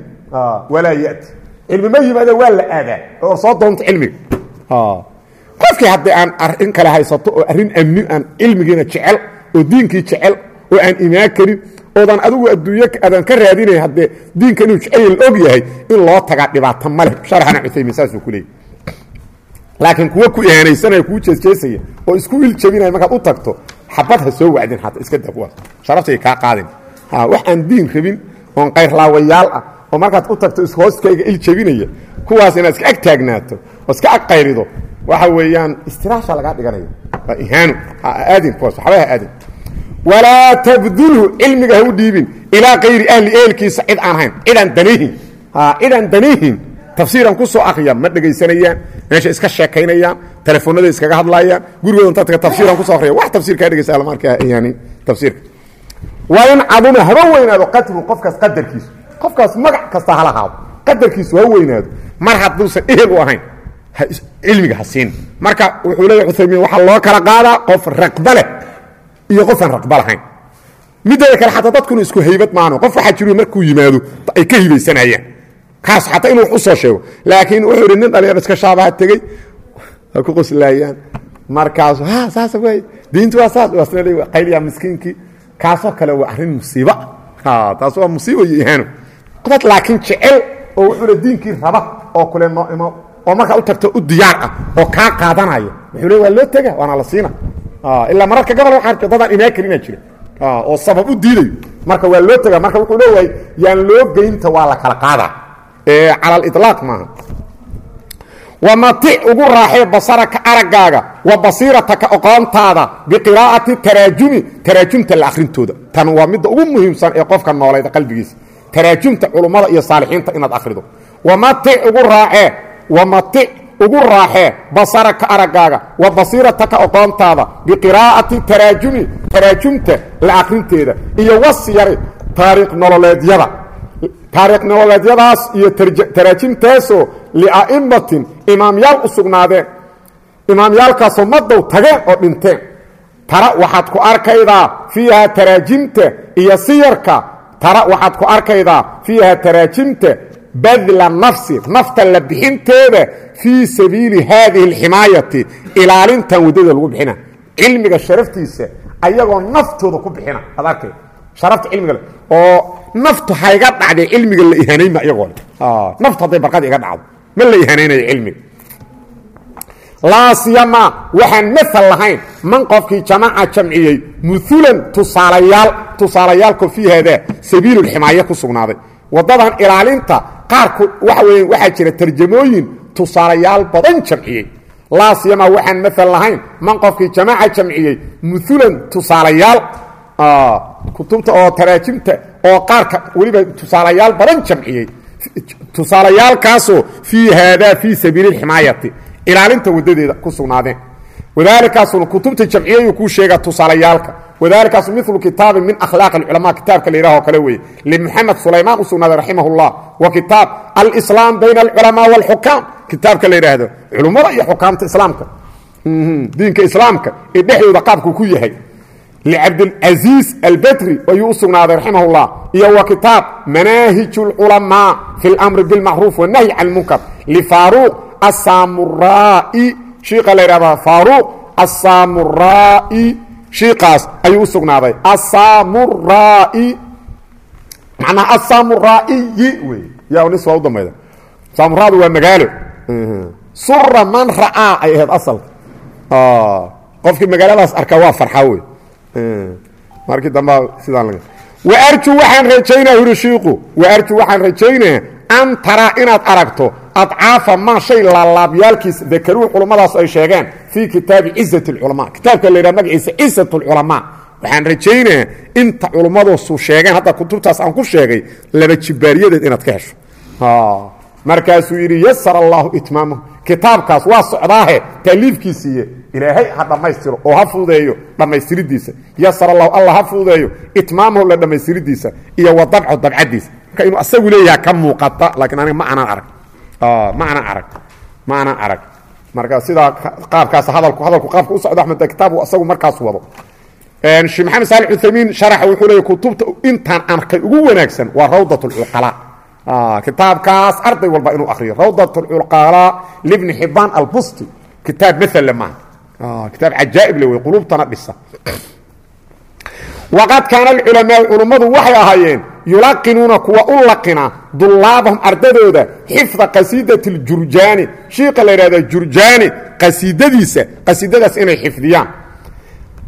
Walaa yati. Cilmi ma yimaado waa la aadaa. Oo soo doonta cilmiga qofkii haddii aan arrin kale haysato oo arrin amni aan cilmigiina jecel oo diinkii jecel oo aan imaan karin oodan adigu adduunyo adan ka raadinay haddee diinka inuu jecel la og yahay in loo tagaa dhibaato ma sharxana cuthaymiin saasuu ku leeyay laakiin kuwa ku ihaanaysanaya kuu jeesjeesaya oo isku iljabinaya markaad u tagto xabad ha soo wacdin xataa iska da kuwaas sharaftay kaa qaadin. Wax aan diin rabin oon kayrlaawayaal ah oo markaad u tagto ishooskayga iljabinaya kuwaas inaad iska ag taagnaato oo iska ag qayrido waxa weeyaan istiraasha lagaa dhiganaya. Waa ihaano aadin kuwaas waxba ha aadin. Walaa tabdulhu cilmiga ha u dhiibin ilaa kayri ahli ehelkiisa cid aan hayn cidaan danihin cidaan danihin tafsiiran ku soo akriya ma dhegaysanayaan meesha iska sheekaynayaan telefoonada iskaga hadlayaan gurigooda inta taga tafsiiran ku soo akriya wax tafsiir kaa dhegaysa lama arkaa yani tafsiirka waa in caduma haba weynaado qadru qofkaas qadarkiisu qofkaas magac kasta hala haado qadarkiisu ha weynaado mar hadduusan ehel u ahayn cilmiga ha siin. Marka wuxuu leeya uthaymiin waxaa loo kala qaadaa qof raqba leh iyo qofaan raqba lahayn. Mideeda kale xataa dadkuna isku haybad maano. Qof waxaa jiro markuu yimaado ay ka hibaysanayaan kaas xataa inuu wax u soo sheego laakiin wuxuu idhi nin dhalinyar iska shaabaha tegey ha ku qoslaayaan markaasu ha saasa waay diintu waa saas le qayliyaa miskiinkii kaasoo kale waa arrin musiiba taas waa musiiba iyo ihaano dad laakiin jecel oo wuxuu le diinkii raba oo kule noo imo oo markaa u tagto u diyaar ah oo kaa qaadanaya wuxuu le waa loo tega waana la siina ilaa mararka gobol waxaa jirta dadaan imaan karinaa jira oo sabab u diidayo marka waa loo tega marka wuxuu leeyahay yaan loo geynta waa la kala qaadaa ee cala aliطlaaq maaha. Wamatic ugu raaxee basaraka araggaaga wa basiirataka oqoontaada biqiraa'ati taraajumi taraajumta la akhrintooda tan waa midda ugu muhiimsan ee qofka noolayda qalbigiisa. Taraajumta culummada iyo saalixiinta inaad akhrido. Wamatic ugu raacee wamatic ugu raaxee basaraka araggaaga wa basiirataka oqoontaada biqiraa'ati taraajumi taraajumta la akrinteeda iyo wasiyari taariikh nololeedyada taariikh nololeedyadaas iyo taraajimtaasoo lia'immatin imaamyaal u sugnaadeen imaamyaalkaasoo madow tageen oo dhinteen. Tara waxaad ku arkaydaa fiiha taraajimta iyo siyarka. Tara waxaad ku arkaydaa fiiha taraajimta badla nafsi nafta la bixinteeda fii sabiili haadihi alximaayati ilaalintan waddada lagu bixina. Cilmiga sharaftiisa ayagoo naftooda ku bixina. Ad arkay sharafta cilmiga oo naftu hayga dhacday cilmiga la ihanayma iyagoo naftu hadday barqada iga dhacdo ma la ihanaynayo cilmiga laa siyama waxaan maal lahayn man qofkii jamaca jamciyey mulan tusaalayaal tusaalayaalko fii sabiilulximaaye ku sugnaaday. Waddadan ilaalinta qaarku waxa waxaa jira tarjamooyin tusaalayaal badan jamciyey. Laa siyama waxaan maal lahayn man qofkii jamaca jamciyey mulan tusaalayaal kutubta oo taraajimta oo qaarka weliba tusaalayaal badan jamciyey tusaalayaalkaasoo fii haadaa fii sabiili ximaayati ilaalinta wadadeeda ku sugnaadeen wadaalikaasuna kutubta jamciyayuu kuu sheegaa tusaalayaalka wadaalikaasu milu kitaabin min akhlaaq اculamaa kitaabka la yidhaho kale weeye limuxamed sulaymaan u sugnaaday raximah اllah wa kitaab alislaam bayna alculamaa wاlxukaam kitaabka la yidhaahdo culummada iyo xukaamta islaamka diinka islaamka ee dhexdooda qaabku ku yahay licabdilcaziiz albedri ayuu u sugnaaday raximah اllah iyo wa kitaab manaahij اlculamaa fi اlamri biاlmacruuf wالnahyi can اlmunkar lifaaruuq asamuraa'i shiiqa la yidhahda faaruuq asamuraa'i shiiqaas ayuu u sugnaaday asamuraa'i macnaha asamuraa'iyi wey yaa nis waa u dambayda samuraadu waa magaalo sura man ra'aa ay ahayd asalka qofkii magaaladaas arkaa waa farxa wey markii damba sidaan laga waarju waxaan rajaynaa yuri shiiqu waarju waxaan rajaynaa an taraa inaad aragto adcaafa maa shay laalaabyaalkiis dakaruu culummadaas ay sheegeen fii kitaabi cizat اlculamaa kitaabka la yidhaha magaciisa cizat اlculamaa waxaan rajaynaa inta culummadoosu sheegeen hadda kutubtaas aan ku sheegay laba jibaariyadeed inaad ka hesho. Markaasuu yidhi yasar allaahu itmaamahu. Kitaabkaas waa socdaahe taaliifkiisiiye ilaahay ha dhammaystiro oo ha fududeeyo dhammaystiridiisa. Yasar allahu alla ha fududeeyo itmaamahu la dhammaystiridiisa iyo wa dabco dabcadiisa marka inuu asagu leeyaha ka muuqata laakiin aniga ma aanaan arag. Ma aanan arag. Ma aanan arag. Marka sidaa qaabkaas hadalku hadalku qaabka u socdo axmed kitaabku asagu markaas wado. Sheekh maxamed saali uthaymiin sharaxa wuxuu leeyahy kutubta intaan arkay ugu wanaagsan waa rawdat اlcuqalaa kitaabkaas arday walba inuu akriyo rawdat اlcuqalaa libni xibaan albusti. Kitaab maala maaha kitaab cajaa'ib le wey qulubtana dhisa waqad kaana alculamaau culummadu waxay ahaayeen yulaqinuuna kuwa u laqina dullaabahum ardadooda xifda qasiidati اljurjaani shiiqa la yidhahda jurjaani qasiidadiisa qasiidadaas inay xifdiyaan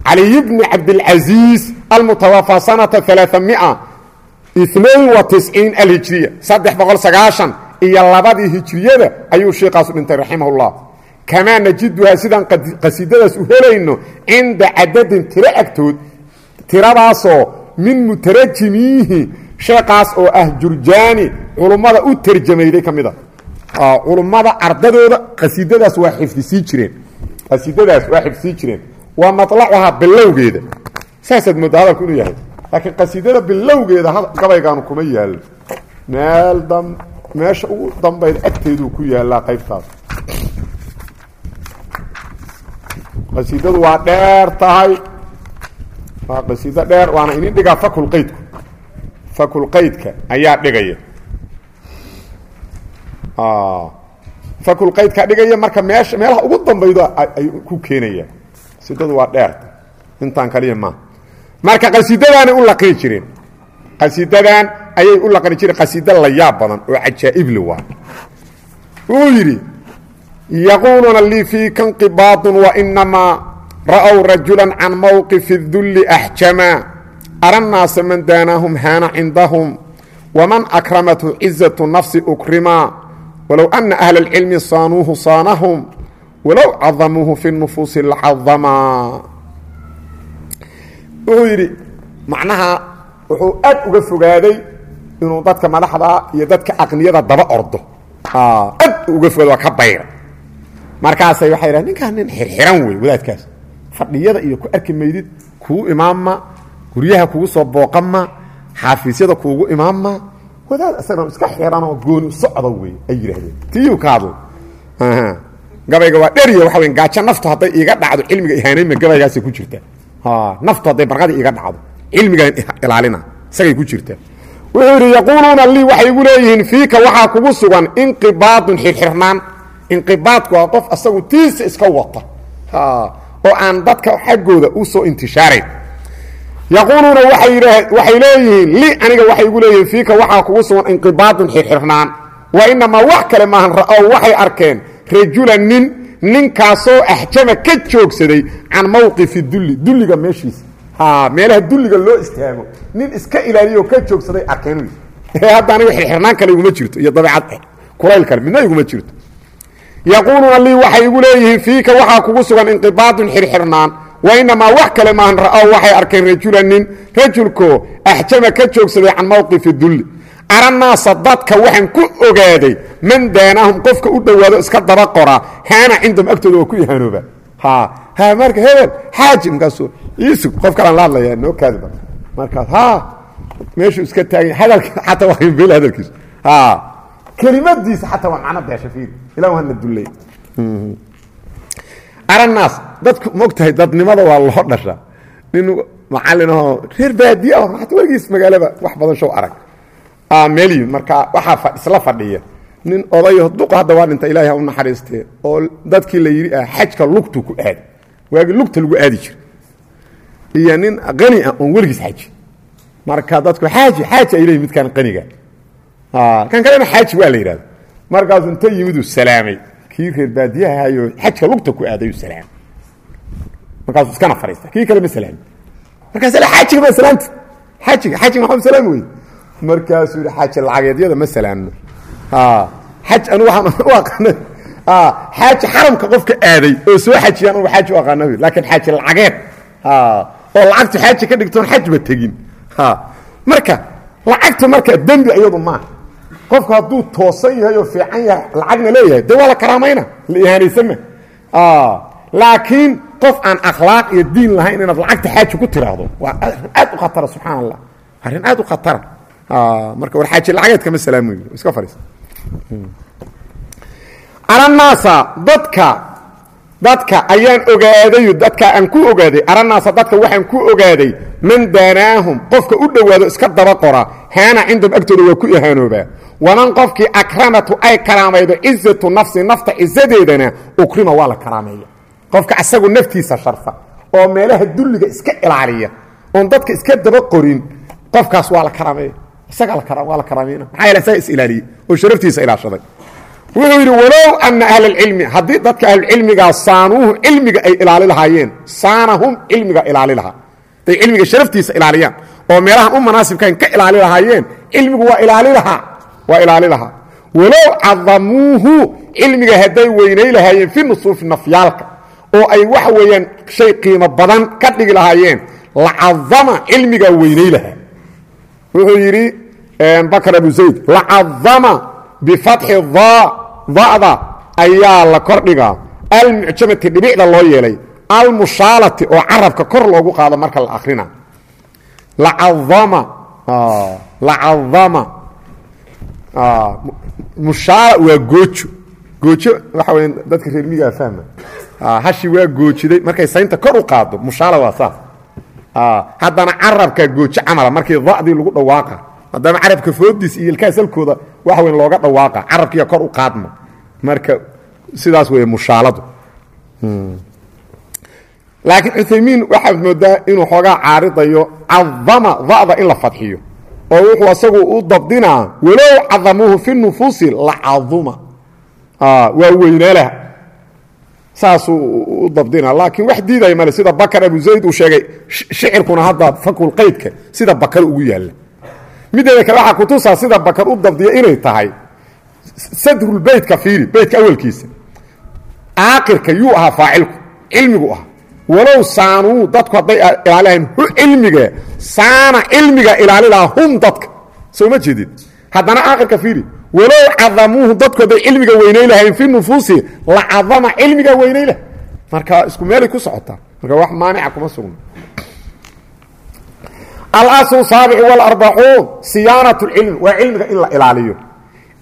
caliy bni cabdilcasiis almutawafaa sanata tisciin alhijriya saddex boqol sagaashan iyo labadii hijriyada ayuu shiiqaasu dhintay raximah kamaa najiduhaa sidaan qasiidadaas u helayno cinda cadadin tiro agtood tiradaasoo min mutarajimiihi sheekaas oo ah jurjaani culummada u tarjamayday ka mid a culummada ardadooda qasiidadaas waa xifdisii jireen qasiidadaas waa xifdisii jireen waa malacuhaa bilowgeeda saasaad moodaa hadalku inuu yahay laakiin qasiidada bilowgeeda gabaygaanu kuma yaallo meel meesha ugu dambayd agteeduu ku yaallaa qaybtaas qasiidadu waa dheer tahay. Waa qasiido dheer waana inin dhigaa fakulqaydku fakulqaydka ayaa dhigaya. Fakulqaydka dhigaya marka meesha meelaha ugu dambaydo ay ku keenayaan qasiidadu waa dheerta intaan kaliya maaha marka qasiidadaanay u laqini jireen. Qasiidadan ayay u laqini jireen. Qasiido la yaab badan oo cajaa'ibli waa. Wuu yidhi yaquuluuna lii fii kanqi baadun wainamaa ra'ow rajulan can mowqifi dulli axjamaa arannaasa man daanaahum haana cindahum waman akramathu cizatu nafsi ukrimaa walow anna ahla alcilmi saanuuhu saanahum walow cadamuuhu fi nufuusi lacadamaa wuxuu yidhi macnaha wuxuu aad uga fogaaday inuu dadka madaxda iyo dadka aqniyada daba ordo aad uga fogaaday waa ka bayra markaasay waxay dhahen ninkaan nin xirxiran wey wadaadkaas. Fadhiyada iyo ku arki maydid kuu imaamma guryaha kugu soo booqama xaafiisyada kuugu imaamma wadaad isagana iska xiranoo gooni socda wey ay yidhaahdeen. Tiyuu ka hadla gabayga waa dheriya waxa weyn gaajo naftu hadday iiga dhacdo cilmiga ihaanayma gabaygaasay ku jirtaa naftu hadday barqadii iiga dhacdo cilmigan ilaalina isagay ku jirtaa wuxuu yidhi yaquuluuna lii waxay igu leeyihiin fiika waxaa kugu sugan inqibaadun xirxirnaan inqibaadku waa qof asagu tiisa iska wata. Oo aan dadka xaggooda u soo intishaarayn. Yaquuluuna waxay leeyihiin li aniga waxay igu leeyihiin fiika waxaa kugu sugan inqibaadun xirxirnaan. Wa inamaa wax kale maahan ra'ow waxay arkeen rajulan nin ninkaasoo axjama ka joogsaday can mawqifi dulli dulliga meeshiisa. Meelaha dulliga loo istaago nin iska ilaaliyo ka joogsaday arkeen hadda aniga xirxirnaan kale iguma jirto iyo dabeecad kulayl kale midna iguma jirto yaquuluuna lii waxay igu leeyihiin fiika waxaa kugu sugan inqibaadun xirxirnaan. Wa inamaa wax kale maahan ra'ow waxay arkeen rajulan nin rajulkoo axjama ka joogsaday can mawqifi dulli aranaasa dadka waxaan ku ogaaday man daanaahum qofka u dhowaado iska daba qora haana cindahum agtooda waa ku ihaanooba. Ha marka hebel xaaji markaasu iisug qof kalaan la hadlaya noo kaadiba markaas meeshuu iska taagay hadalka xataa waa bel hadalkiisu ha kelimadiisa xataa waa macno beesha fiir ilah hana dulley aranaas dadku mogtahay dadnimada waa loo dhasha nin macallinahoo reer baadiye ah ata weligiis magaalada. Wax badan show arag. Meel yimid marka waxaa isla fadhiya. Nin odayo duqa hadda waa dhinta ilahi ha u naxariistee. Oo dadkii la yidhi ah xajka lugtu ku aadi. Waagii lugta lagu aadi jira iyo nin qani ah oon weligiis xaji. Marka dadku xaaji xaaji ay leeyihiin midkaan qaniga kan kalena xaaji waa la yidhahda markaasuu inta yimiduu salaamay. Kii reer baadiyahayo xajka lugta ku aadayuu salaamay markaasuu iskana fadhiista kii kale ma salaami markaas xaajiga ma salaamta xaajiga xaajiga maxamed salaami wey markaasuu yidhi xaaji lacageedyada ma salaamno. Xaj anu waxaan u aqaana xaaji xaramka qofka aaday oo soo xajiyaan anu xaaji u aqaana laakiin xaaji lacageed. Oo lacagtu xaaji ka dhigtoon xajba tegin. Marka lacagta marka dembi iyadu maaha qofku hadduu toosan yahay oo fiican yahay lacagna leeyahay dee waa la karaamayna la ihaanaysama laakiin qof aan akhlaaq iyo diin lahayn inaad lacagta xaaji ku tiraahdo waa arrin aad u khatara subxaan allah arrin aad u khatara. Marka war xaaji lacageedka ma salaamoy iska fadhiisa aranaasa dadka dadka ayaan ogaaday dadka aan ku ogaaday aranaasa dadka waxaan ku ogaaday man daanaahum qofka u dhowaado iska daba qora haana cindahum agtooda waa ku ihaanoobaa waman qofkii akramatu ay karaamaydo cizatu nafsi nafta cizadeedana ukrima waa la karaameeya qofka asagu naftiisa sharfa oo meelaha dulliga iska ilaaliya oon dadka iska daba qorin qofkaas waa la karaameeya isaga waa la karaamayna maxaa yeele isaga is ilaaliyey oo sharaftiisa ilaashaday wuxuu yidhi walow ana ahla alcilmi haddii dadka ahlucilmigaa saanuuhu cilmiga ay ilaali lahaayeen saanahum cilmiga ilaali lahaa haday cilmiga oo meelahan u manaasibkayn ka ilaali lahaayeen cilmigu waa ilaali lahaa walow cadamuuhu cilmiga hadday weynay lahaayeen fi nusuufi nafyaalka oo ay waxa weeyaan shay qiimo badan ka dhigi lahaayeen lacadama cilmigaa weynay lahaa. Wuxuu yidhi bakr abu zayd lacadama bifatxi da'da ayaa la kordhigaa almucjamati dhibicda loo yeelay almushaalati oo carabka kor loogu qaado marka la akrina lacadama mushaala waa goojo goojo waxa weya dadka reer migaa fahma hashi waa goojiday markay saynta kor u qaado mushaala waa saas haddana carabka goojo camala markii da'dii lagu dhawaaqa maadaama carabka foodiis iyo ilkaha salkooda waxa weyn looga dhawaaqa carabkiiya kor u qaadma marka sidaas weeye mushaaladu laakiin cuthaymiin waxaad moodaa inuu xoogaa caaridayo cadama da'da in la fadxiyo. Oo wuxuu asagu u dabdinaa walow cadamuuhu fi nufuusi lacaduma waa weynaalaha saasuu u dabdina laakiin wax diidaya male sida bakar abu zayd uu sheegay shicirkuna hadda fakulqaydka sida bakar ugu yaalla. Mideeda kale waxaa kutusaa sida bakar u dabdiya inay tahay. Sadrulbeytka fiiri beytka awelkiisa aakirka yuu ahaa faacilku cilmigu ahaa walow saanuu dadku hadday ilaalilahayn cilmiga saana cilmiga ilaali lahaa hum dadka. Soo ma jeedid haddana aakirka fiiri walow cadamuuhu dadku hadday cilmiga weynay lahayn fi nufuusi lacadama cilmiga weynay lah. Marka isku meelay ku socotaa marka wax maanica kuma sugno. Alaslu saabicu walarbacuun siyaanat lcilmi waa cilmiga in la ilaaliyo.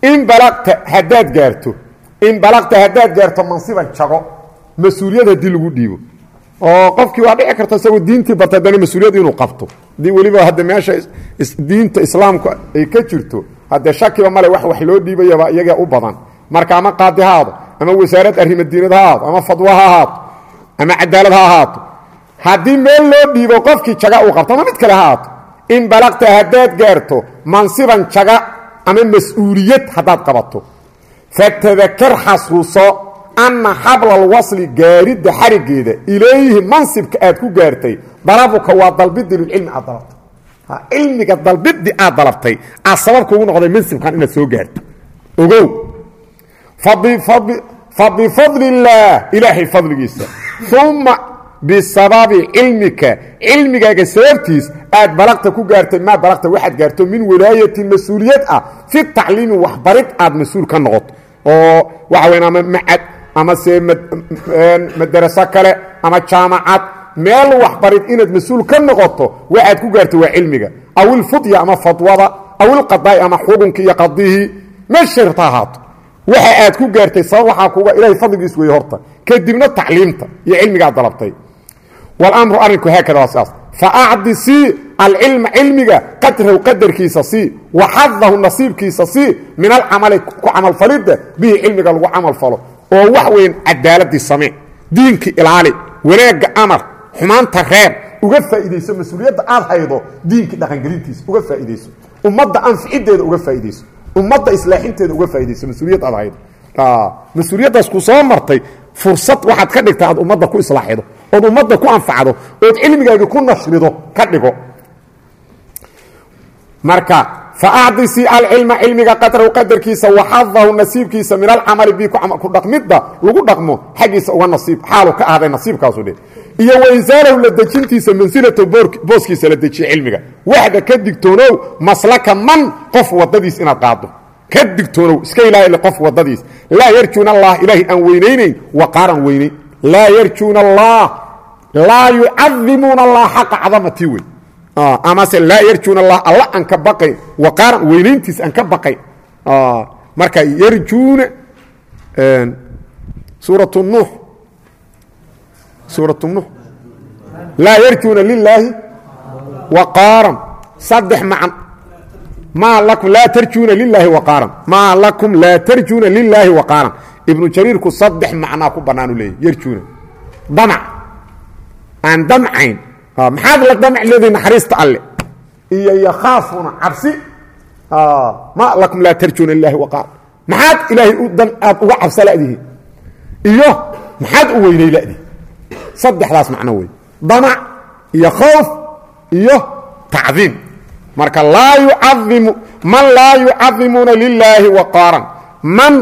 In balaqta haddaad gaarto in balaqta haddaad gaarto mansiban jago mas'uuliyad haddii lagu dhiibo oo qofkii waa dhici karta isagoo diintii barta haddana mas'uuliyad inuu qabto. Haddii weliba hadda meesha diinta islaamka ay ka jirto haddee shakiba male wax wax loo dhiibayaba iyaga u badan. Marka ama qaadi ha aado ama wasaarad arrimadiinad ha aado ama fadwa ha ahaato ama cadaalad ha ahaato haddii meel loo dhiibo qofkii jaga uu qabto ama mid kale ha ahaato in balaqta haddaad gaarto mansiban jaga ama mas'uuliyad haddaad qabato. Fatadakar xasuuso anna xabla alwasli gaaridda xarigeeda ilayhi mansibka aad ku gaartay dalabuka waa dalbidii lilcilmi aad dalabtay cilmiga dalbidii aad dalabtay aad sababka ugu noqday mansibkan inaad soo gaarto ogow fa bifadli ilaahay fadligiisa uma bisababi cilmika cilmigaaga sababtiis aad balaqta ku gaartay maa balaqta waxaad gaarto min walaayatin mas'uuliyad ah fi tacliimi waxbarid aad mas'uul ka noqoto oo waxa weyn ama macad ama se madaraso kale ama jaamacad meel waxbarid inaad mas'uul ka noqoto waxaad ku gaartay waa cilmiga. Aw ilfudya ama fadwada aw ilqadaai ama xukunki iyo qadihii mesharta ahaato. Waxa aad ku gaartay sabab waxaa kuga ilahay fadligiis weeye horta. Kadibna tacliimta iyo cilmigaad dalabtay. Wاlamru arrinku haakada waa sidaas. Faacdi sii alcilma cilmiga qadrahu qadarkiisa sii waxadahu nasiibkiisa sii min alcamali ku camalfalidda bihi cilmiga lagu camal falo oo wax weyn cadaaladii samee. Diinkii ilaali wanaagga amar xumaanta reeb uga faa'iidayso mas'uuliyadda aad haydo diinkii dhaqangelintiisa uga faa'iidayso. Ummadda anficideeda uga faa'iidayso. Ummadda islaaxinteeda uga faa'iidayso mas'uuliyad aad haydo. Mas'uuliyaddaas ku soo martay fursad waxaad ka dhigtaa aad ummadda ku islaaxido ood ummadda ku anfacdo ood cilmigaagii ku nashrido ka dhigo. Marka faacdisi alcilma cilmiga qadrahu qadarkiisa waxadahu nasiibkiisa min alcamali bi ku dhaqmidda lagu dhaqmo xaggiisa uga nasiib xaalu ka ahday iyo wainzaalahu la dejintiisa mansilata booskiisa la dejiye cilmiga waxda ka digtoonow maslaka man qof wadadiis inaad qaado ka digtoonow iska ilaali qof wadadiis laa yarjuuna allah ilaahay aan weynaynayn waqaaran weynayn laa yarjuuna allah laa yucadimuuna allah xaqa cadamatii amase laa yarjuuna allah alla aan ka baqayn waqaaran weynayntiis aan ka baqayn marka yarjuuna suurat nuux suurat nuux laa yarjuuna lilaahi waqaaran. Saddex macan. Maa lakum laa tarjuuna lilaahi waqaaran. Maa lakum laa tarjuuna lilaahi waqaaran. Ibnu jariirku saddex macnaa ku bannaanu leeyahy yarjuuna damac. Aan damcayn maxaad la damc leedahay naxariista alle? Iyo yakhaafuuna cabsi. Ma lakum laa tarjuuna lilaahi waqaaran maxaad ilaahay aad uga cabsa ladihi? Iyo maxaad u weynay ladihi? Saddexdaas macno wey damac iyo khowf iyo tacdiim. Marka laa yucaimu man laa yucadimuuna lilaahi waqaaran man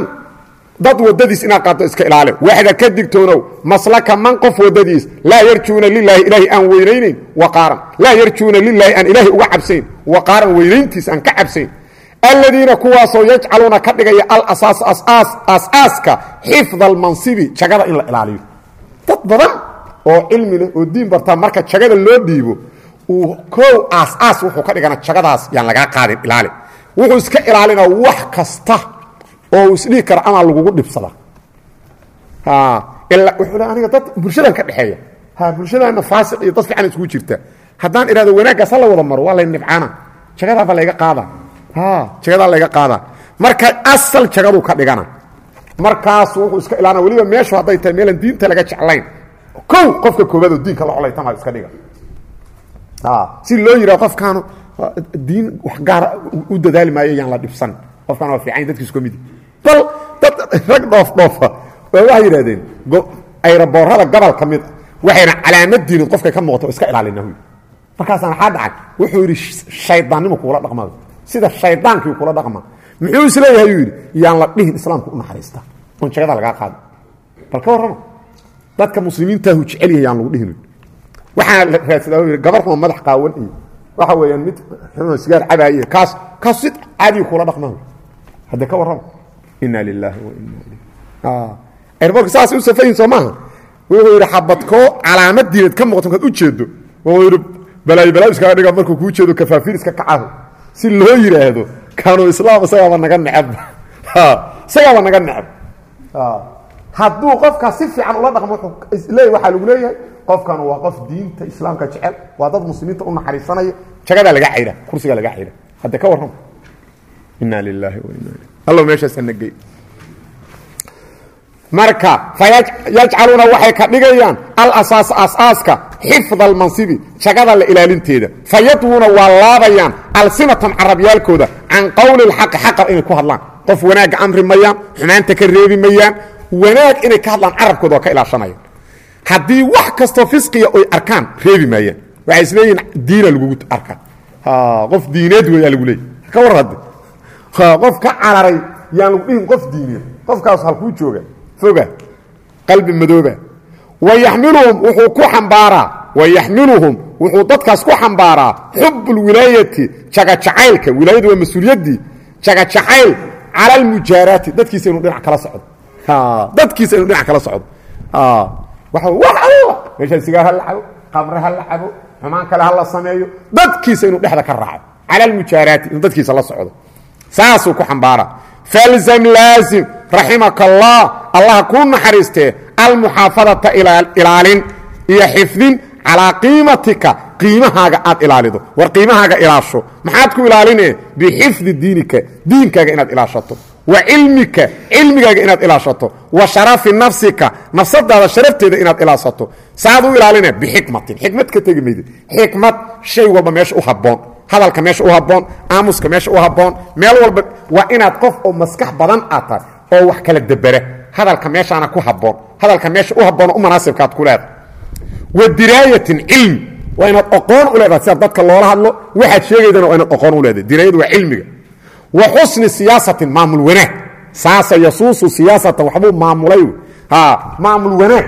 dad wadadiis inaad qaadto iska ilaale waxda ka digtoonow maslaka man qof wadadiis laa yarjuuna lilaahi ilaahay aan weynaynayn waqaaran. Laa yarjuuna lilaahi aan ilaahay uga cabsayn waqaaran weynayntiis aan ka cabsayn. Aladiina kuwaasoo yajcaluuna ka dhigaya alasaas aasaaska xifda almansibi jagada in la ilaaliyo. Dad badan oo cilmi leh oo diin bartaa marka jagada loo dhiibo uu koow aas-aas wuxuu ka dhigana jagadaas yaan lagaa qaadin ilaali. Wuxuu iska ilaalina wax kasta oo isdhihi kara amaa lagugu dhibsada. Aniga dad bulshadan ka dhexeeya. Ha bulshadaana faasiq iyo dad fiican iskugu jirta. Haddaan idhahdo wanaaggaas ha la wada maro waa lay nibcaana jagadaaba layga qaada. Jagadaa layga qaada. Marka asal jagaduu ka dhigana markaasu wuxuu iska ilaalina weliba meeshu hadday tahay meelan diinta laga jeclayn. Kow qofka koobaad oo diinka la colaytama iska dhiga. Si loo yidhaho qofkaanu diin wax gaara u dadaali maayo yaan la dhibsan. Qofkaan waa fiican dadkiisu ka midi bal dad rag dhoof dhoofa waa waxay yidhahdeen ayraboorada gobol ka mid a waxayna calaamad diinad qofkay ka muuqata iska ilaalina markaasaan waxaa dhacay wuxuu yidhi shaydaannimu kuula dhaqmada sida shaydaankii kula dhaqma. Muxuu is leeyahay yuu yidhi yaan la dhihin islaamka u naxariista. Oon jagada lagaa qaado bal ka warrama dadka muslimiintaahu jecel yahay yaan lagu dhihin waxaa la raadsadaa yidhi gabarkuma madax qaawan iyo waxa weeyaan mid xunoo sigaar cabaaye kaas kaas si caadiyu kula dhaqmaa hadde ka warrama inna lilaahi wa inna ilayh airbortka saasay u safayin soo maaha. Wuxuu yidhi xabadkoo calaamad diinad ka muuqato markaad u jeedo wuxuu yidhi balaayo balaayo iskaga dhiga markuu kuu jeedo kafaafiir iska kacaho si loo yidhaahdo kaanu islaam isagaaba naga neceb isagaaba naga neceb hadduu qofkaa si fiican ula dhaqmo leey waxaa lagu leeyahay qofkan waa qof diinta islaamka jecel waa dad muslimiinta u naxariisanaya. Jagadaa laga cayra kursigaa laga cayra. Hadde ka warram inaa lilaahi wa inaa allow meeshaasana gey marka fayajcaluuna waxay ka dhigayaan alasaas asaaska xifda almansibi jagada la ilaalinteeda. Fayadwuuna waa laabayaan alsinatan carabyaalkooda can qowli lxaqi xaqa inay ku hadlaan. Qof wanaagga amri mayaan xumaanta ka reebi mayaan wanaag inay ka hadlaan carabkooda waa ka ilaashanayaan haddii wax kastoo fisqiya oy arkaan reebi maayaan. Waxay isleeyihin diina lagugu arkaa qof diineed weeyaa lagu leeyay ka war hadde qof ka cararay yaan lagu dhihin qof diineed qofkaas halkuu jooga. Foga qalbi madooba wayaxmiluhum wuxuu ku xambaaraa. Wayaxmiluhum wuxuu dadkaas ku xambaaraa. Xub lwilaayati jagajacaylka wilaayadu waa mas'uuliyaddii jagajacayl cala almujaaraati dadkiisa inuu dhinac kala socdo. Dadkiisa inuu dhinac kala socdo. Waa wax alla meeshaan sigaar ha la cabo qamre ha la cabo xumaan kale ha la sameeyo. Dadkiisa inuu dhexda ka raaco. Cala almujaaraati inuu dadkiisa la socdo saasuu ku xambaaraa falzam laazim raximaka allah allah kuu naxariistee almuxaafadata ilaalin iyo xifdin calaa qiimatika qiimahaaga aad ilaalido. War qiimahaaga ilaasho. Maxaad ku ilaaline? Bixifdi diinika diinkaaga inaad ilaashato. Wa cilmika cilmigaaga inaad ilaashato. Wa sharafi nafsika nafsadaada sharafteeda inaad ilaashato saad u ilaaline? Bixikmatin. Xikmad ka tegi maydi. Xikmad shay walba meesha u haboon hadalka meesha u haboon aamuska meesha u haboon meel walba waa inaad qof oo maskax badan aad tahay oo wax kala debera hadalka meeshaana ku haboon hadalka meesha u haboon u munaasibkaad ku leedahay. Wa diraayatin cilmi waa inaad oqoon u leedahay sidaad dadka loola hadlo waxaad sheegaydana waa inaad oqoon u leedahay. Diraayadu waa cilmiga. Wa xusni siyaasatin maamul wanaag. Saasa yasuusu siyaasatan waxbuu maamulay maamul wanaag.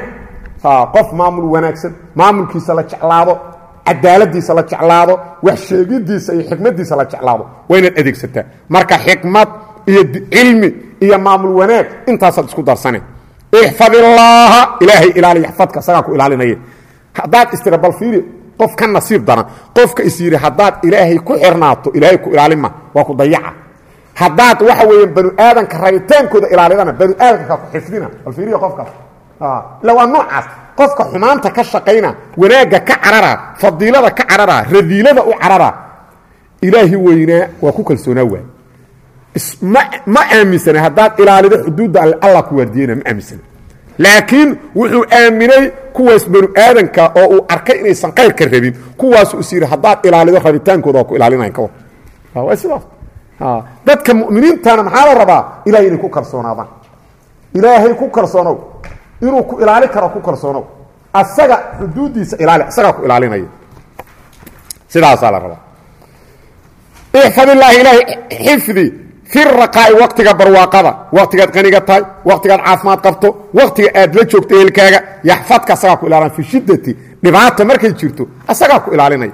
Qof maamul wanaagsan maamulkiisa la jeclaado cadaaladiisa la jeclaado wax sheegidiisa iyo xikmadiisa la jeclaado waa inaad adeegsataa. Marka xikmad iyo cilmi iyo maamul wanaag intaasaad isku darsane. Ixfad illaaha ilaahay ilaaliy xfadka isagaa ku ilaalinaya haddaad istira bal fiiri qof ka nasiib daran qofka is haddaad ilaahay ku xirnaato ilaahay ku ilaalima waa ku dayaca. Haddaad waxa weeye banu aadanka rabitaankooda ilaalidana banu aadanka ku xifdina bal fiiriya qofkaas waa noocaas qofka xumaanta ka shaqayna wanaagga ka carara fadiilada ka carara radiilada u carara ilaahi weynaa waa ku kalsoonaa waay ma aaminsana haddaad ilaalido xuduudda alle ku waardiyeyna ma aaminsana laakiin wuxuu aaminay kuwaas banu aadanka oo uu arkay inaysan kayrka rabin kuwaasu is yidhi haddaad ilaalido rabitaankooda ku ilaalinayan ka waa sidaas. Dadka mu'miniintana maxaa la rabaa? Ilahay inay ku kalsoonaadaan. Ilaahay ku kalsoonow inuu ku ilaali karo ku kalsoonow asaga xuduuddiisa ilaali asagaa ku ilaalinaya. Sidaasaa la rabaa. Ixfad illaahi ilaahay xifdi fi raqaa'i waktiga barwaaqada. Waktigaad qaniga tahay waktigaad caafimaad qabto waktiga aad la joogto ehelkaaga yaxfadka asagaa ku ilaalina fi shiddati dhibaata markay jirto asagaa ku ilaalinaya.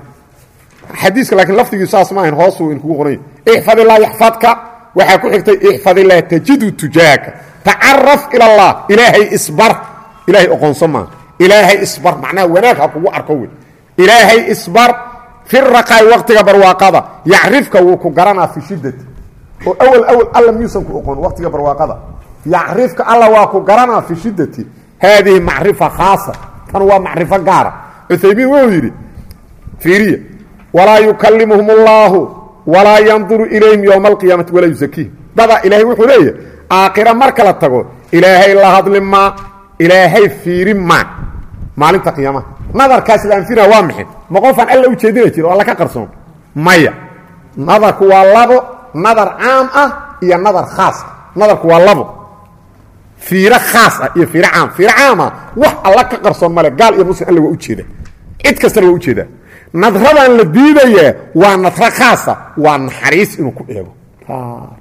Xadiiska laakiin lafdigii saas ma ahayn hoosuu inkugu qoranya ixfad illah yaxfadka. Waxaa ku xigtay ixfad illah tajidu tujaahaka tacaraf ila allah. Ilaahay isbar. Ilaahay oqoonso maa ilaahay isbar. Macnaha wanaag ha kugu arko wey ilaahay isbar. Fi raqaa'i waktiga barwaaqada. Yacrifka wuu ku garanaa fi shiddati. Oo awal awal alla miyuusan ku oqoon waktiga barwaaqada. Yacrifka alla waa ku garanaa fi shiddati. Haadihi macrifa khaasa. Tan waa macrifo gaara. Cuthaymiin wuxuu yidhi fiiriya walaa yukalimuhum اllaahu walaa yanduru ilayhim ywma alqiyaamati walaa yusakiihim dada ilaahay wuxuu leeyahy aakhira marka la tago. Ilaahay la hadli maa ilaahay fiiri maa maalinta qiyaamaha nadarkaas la anfinaa waa maxay? Ma qofaan alla u jeedina jiro alla ka qarsoon? Maya. Nadarku waa labo nadar caam ah iyo nadar khaas ah. Nadarku waa labo. Fiiro khaas ah iyo fiiro caam. Fiiro caama wax alla ka qarsoon male gaal iyo muslim alla waa ujeeda cid kastana waa u jeedaa nadradan la diidayaa waa nadro khaasa waa naxariis inuu ku eego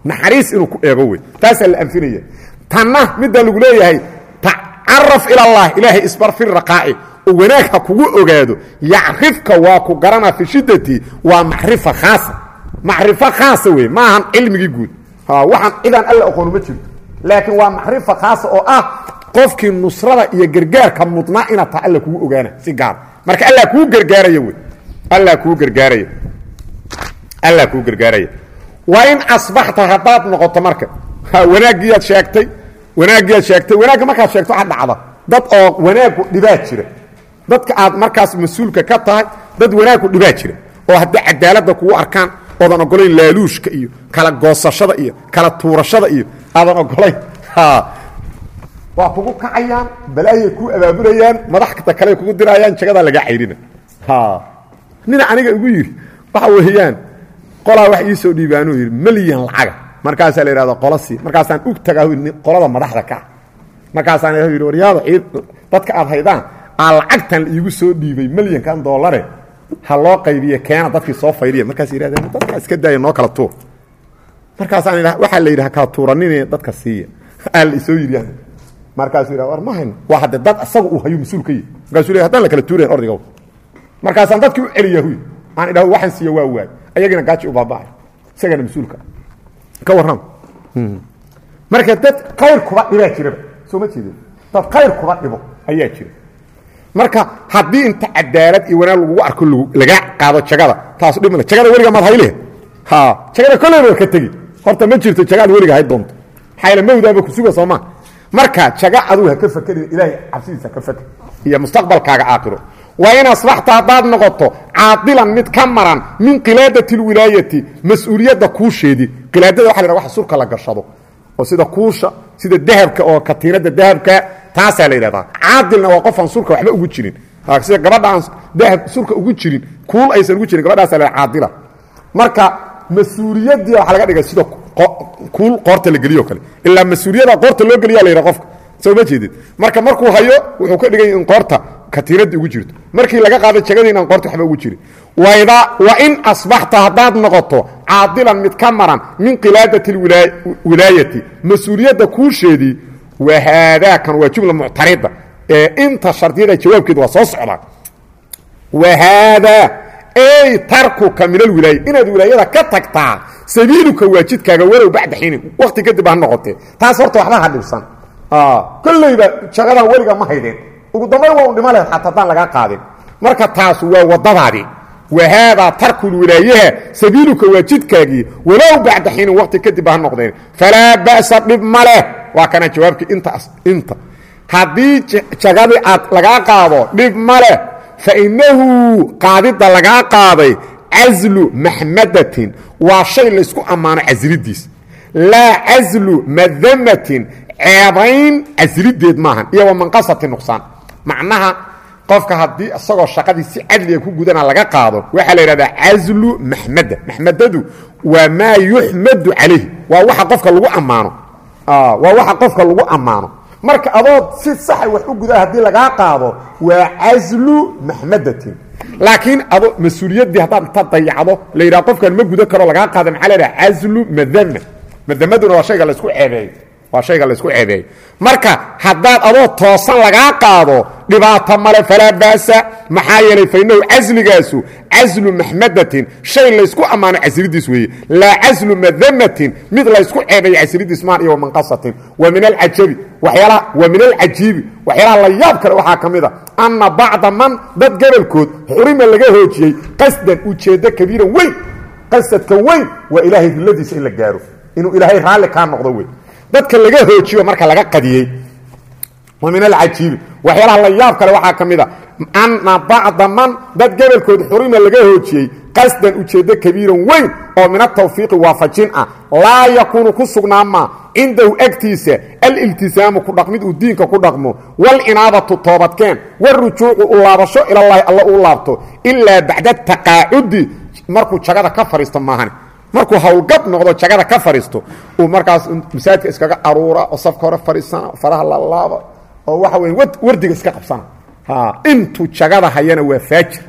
naxariis inuu ku eego wey taasaa la anfinaya tanna middaa lagu leeyahay tacaraf ila allah ilaahay isbar fi raqaa'i. Oo wanaag ha kugu ogaado. Yacrifka waa ku garanaa fi shiddati waa macrifa khaasa. Macrifo khaasa wey ma ahan cilmigii guud. Waxaan cidaan alla aqoon ma jirto laakiin waa macrifa khaasa oo ah qofkii nusrada iyo gargaarka mudnaa inaad taha alla kugu ogaana si gaar. Marka alla kuu gargaaraya wey alla kuu gargaaraya. Alla kuu gargaaraya waa in asbaxta haddaad noqoto marka. Wanaaggiiaad sheegtay wanaaggiiaad sheegtay wanaagga markaad sheegto waxaa dhacda. Dad oo wanaaggu dhibaa jira. Dadka aad markaas mas'uulka ka tahay dad wanaaggu dhibaa jira. Oo haddii cadaaladda kugu arkaan oodan ogolayn laaluushka iyo kala goosashada iyo kala tuurashada iyo aadan ogolayn. Waa kugu kacayaan balaayay kuu abaabulayaan madaxta kale kugu dirayaan jagadaa lagaa cayrina. Nina aniga igu yidhi waxa weeyaan qolaa wax ii soo dhiibaanuu yidhi melyan lacaga. Markaasaa la yidhahda qola markaasaan ug tagaa qolada madaxda ka. Markaasaan yidhi waryaado dadka aad haydaan aa lacagtan iigu soo dhiibay melyankan doolare. Ha loo qaybiye keena dadkii soo fayliya markaas yidhahdeen dadkaa iska daaya noo kala tuur. Markaasaan idha waxaa la yidhaha kala tuuraninee dadka siiya. Aa la isoo yidhi markaasuu yidhah war ma waa hadde dad isaga uu hayo mas'uul ka yihi markaasuu le la kala tuurayn ordiga markaasaan dadkii u celiya aan idhaho waxaan siiya waa waay ayagina gaaji u baaba'ay isagana mas'uulka. Ka warram marka dad khayr kuba dhibaa jiraba soo ma jeedin. Dad khayr kuba dhibo ayaa jira. Marka haddii inta cadaalad iyo wanaag lagugu arko laga qaado jagada taasu dhib male jagada weliga maad haylihe ha jagada kolleyba waa ka tegi. Horta ma jirto jagaad weliga hay doonto. Maxaa mawdaaba ku suga soomaa marka jaga adugu ha ka fakerin ilaahay cabsidiisa ka faker iyo mustaqbalkaaga aakhiro waa in asbaxta haddaad noqoto caadilan mid ka maran min qilaadati اlwilaayati mas'uuliyadda waxa la hah surka la gashado. Oo sida kuusha sida dahabka oo katiinada dahabka taasaa la yidhahdaa. Caadilna waa qofaan surka waxba ugu jirin. Sida gabadha aan dahab surka ugu jirin kuul aysan ugu jirin gabadhaasa la caadila. Marka mas'uuliyaddii waxaa laga dhigay sida kuul qoorta la geliyo kale. Ilaa mas'uuliyada loo geliya la yidhaha qofka. Soo ma marka markuu hayo wuxuu ka dhigay in qoorta katiinadii ugu jirto. Markii laga qaado jagadii inaan qoorta waxba ugu jirin. Wa in asbaxta haddaad noqoto caadilan mid ka maran min qilaadati wilaayati. Mas'uuliyadda kuusheedii wahaadaakan waa jumla muctarida ee inta shardiyada jawaabkeeda waa soo socdaa. Wahaadaa ey tarkuka min alwilaaya inaad wilaayada ka tagtaa sabiiluka waa jidkaaga walow bacda xiinin wakti kadib ha noqotee. Taas horta waxba ha dhibsan. Kolleyba jagadan weliga ma haydeen ugu dambayn waa un xataa haddaan lagaa qaadin. Marka taas waa waddadaadii wahaadaa tarkulwilaayaha sabiiluka waa jidkaagii walow bacda wakti kadib ha noqdeen. Falaa ba'sa dhib ma leh. Waa kana jawaabkii intaas inta. Haddii jagadii aad lagaa qaado dhib ma leh. Fa innahu qaadidda lagaa qaaday caslu maxmadatin. Waa shay laysku ammaano caslidiis laa caslu madamatin. Ceebayn caslideed maahan. Iyo wa manqasati nuqsaan macnaha qofka haddii isagoo shaqadii si cadliga ku gudana laga qaado waxaa la yidhahdaa caslu maxmada maxmadadu waa maa yuxmadu calayhi. Waa waxa qofka lagu ammaano. Waa waxa qofka lagu ammaano. Marka adood si saxa wax u gudaa haddii lagaa qaado waa caslu maxmadatin laakiin ado mas'uuliyaddii haddaad inta dayacdo la yidhaha qofkan ma gudan karo lagaa qaada maxaa la yidhaha caslu madama madamaduna waa shayga laysku ceebeeyo waa shayga laysku ceebeeyo marka haddaad adoo toosan lagaa qaado dhibaato male falaa baasa maxaa yeelay fa innahu casligaasu caslu maxmadatin shay laysku ammaano caslidiis weeye. Laa caslu madamatin mid laysku ceebeeyo caslidiis maan iyo wamanqasatin wa min alcajabi waxyaalaha wa min alcajiibi waxyaalaha la yaab kale waxaa ka mid a anna bacda man dad gobolkood xurima laga hoojiyey qasdan ujeeddo kabiiran weyn qasadka weyn waa ilaahay dilladiisa in la gaaro. Inuu ilaahay raalli kaa noqdo wey dadka laga hoojiyo marka laga qadiyey wa min alcajiibi waxyaalaha la yaab kale waxaa ka mid a anna bacda man dad gobolkood xurima laga hoojiyey qasdan ujeeddo kabiiran weyn oo min atawfiiqi waafajin ah. Laa yakuunu ku sugnaamaa cindahu agtiisa aliltisaamu ku dhaqmid uu diinka ku dhaqmo walinaabatu toobadkeen warujuucu u laabasho ilallaahi alla uu laabto ilaa bacda taqaacudi markuu jagada ka fadhiisto maahane markuu howlgab noqdo jagada ka fadhiisto uu markaas masaajidka iskaga aruura oo safka hore fadhiisana faraha lalaaba oo waxa weya wardiga iska qabsana. Intuu jagada hayana waa faajir.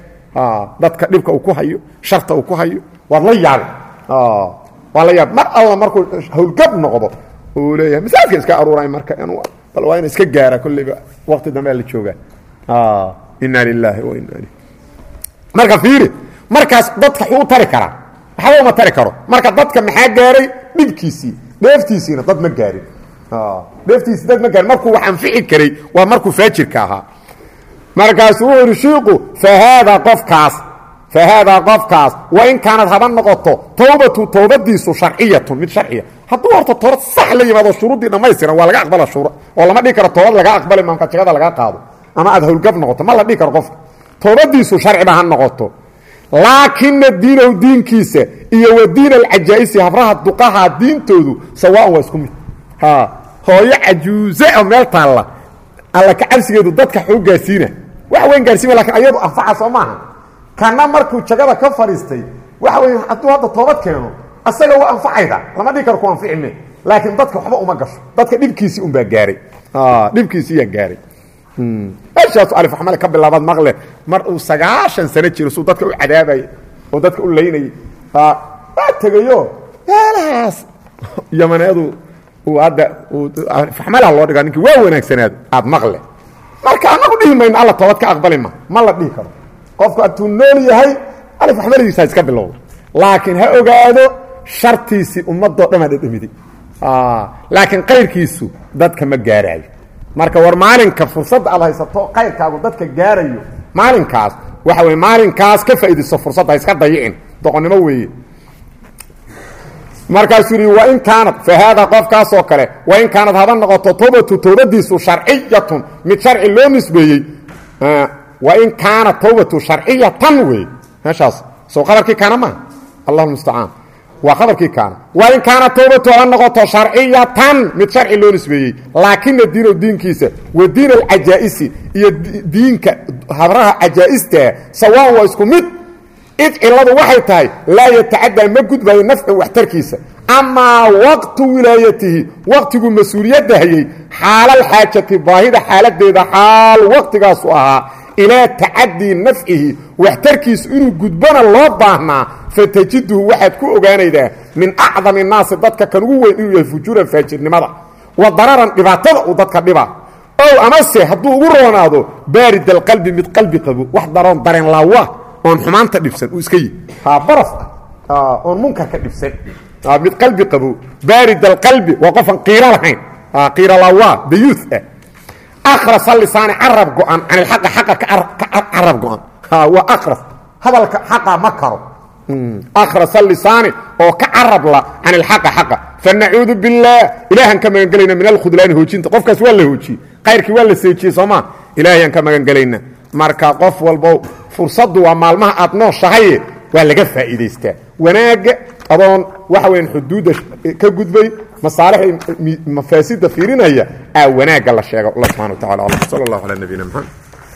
Dadka dhibka uu ku hayo sharta uu ku hayo waad la yaabi waa la yaab. Mar alla markuu howlgab noqdo uu leeyahay masaajidka iska aruuray marka bal waa ina iska gaara kolleyba waqti dambe la joogaa inna lilaahi wa ilayh marka fiiri markaas dadka xuu tari karaa waxba uma tari karo? Marka dadka maxaa gaaray? Dhibkiisii. Dheeftiisiina dad ma gaarin. Dheeftiisii dad ma gaarin. Markuu wax anfici karay waa markuu faajirka ahaa. Markaasuu wuxu uhi shiiku fa haadaa qofkaas fa haadaa qofkaas wain kaanad haba noqoto towbatu towbadiisu sharciyatun mid sharciya. Hadduu horta toobad sax la yimaado shuruuddii dhammaystiran waa laga aqbala shuura oo lama dhihi karo toobad laga aqbali maamka jagada laga qaado ama aad howlgab noqoto ma la dhihi karo qofka. Toobadiisu sharciba ha noqoto laakina diinow diinkiisa iyo wa diin alcajaa'isi habraha duqaha diintoodu sawaan waa isku mid. Hooyo cajuuse oo meel taalla. Alla kacabsigeedu dadka xuu gaarsiina. Wax weyn gaarsiima laakiin ayadu anfaca soo maaha. Kana markuu jagada ka fadhiistay waxa wey hadduu hadda toobad keeno asaga waa anfacayda. Lama dhihi karo ku anfici me laakiin dadka waxba uma gasho. Dadka dhibkiisii unbaa gaaray. Dhibkiisiiyaa gaaray meeshaasu alifaxmale ka bilaabaad maqle mar uu sagaashan sano jiro suu dadka u cadaabayay oo dadka u laynayay waa tegayo. Meelahaas yamaneedu uu hadda faxmalaha loo dhigaa ninkii waa wanaagsanaado aad maqle. Marka anagu dhihi mayno alla toobad ka aqbali ma ma la dhihi karo. Qofku hadduu nool yahay alifaxmalidiisa iska bilowda laakiin ha ogaado shartiisii ummadoo dhan aa dhadhamiday laakiin kayrkiisu dadka ma gaaraayo marka war maalinka fursadda aad haysato kayrkaagu dadka gaarayo maalinkaas waxa wey maalinkaas ka faa'iidayso fursadda iska dayicin doqonnimo weeye. Markaasuu yidhi wain kaanad fa haada qofkaasoo kale wain kaanad haba noqoto towbatu towbadiisu sharciyatun. Mid sharci loo nisbeeyey wain kaanat towbatu sharciyatan wey meeshaas soo qabarkii kaana maaha allah mustacaan waa qabarkii kaana wain kaanat towbatu haba noqoto sharciyatan mid sharci loo nisbeeyey. Laakina diino diinkiisa wa diin alcajaa'isi iyo diinka habraha cajaa'istaa sawaan waa isku mid. Id ciladu waxay tahay laa yatacaddaa ma gudbayo nafcu waxtarkiisa. Amaa waqtu wilaayatihi waqtiguu mas'uuliyadda hayey xaalalxaajati baahida xaaladeeda xaal waqtigaasu ahaa ilaa tacadii nafcihi waxtarkiisu inuu gudbona loo baahnaa fatajiduhu waxaad ku ogaanaydaa min acdami naasi dadka kan ugu weyn inuu yahay fujuuran faajirnimada. Wa dararan dhibaatada uu dadka dhibaa ow amase hadduu ugu roonaado baarid alqalbi mid qalbi qabo wax daroon dareen laawa oon xumaanta dhibsan uu iska yihi ha baraf ah. Oon munkarka dhibsan. Mid qalbi qabo baarid alqalbi waa qofan qiiro lahayn. Qiiro laawa dayuuth ah akhras lisaani carab go-an can ilxaqi xaqa ka carab go-an waa akhras hadalka xaqa ma karo akhras lisaani oo ka carabla can ilxaqi xaqa fanacuudu billaah ilaahan ka magan min alkhudlaani hoojinta qofkaas waa la hoojiyey kayrkii waa la seejiyey soomaa ilaahayaan ka magan marka qof walbo fursaddu waa maalmaha aad nooshahaye waa laga faa'iidaystaa wanaagga adoon waxa weyan xuduudda ka gudbay masaalixda mafaasida fiirinaya aa wanaagga la sheego. Allah subxana wa tacala alam sala allahu calaa nabiyina maxamed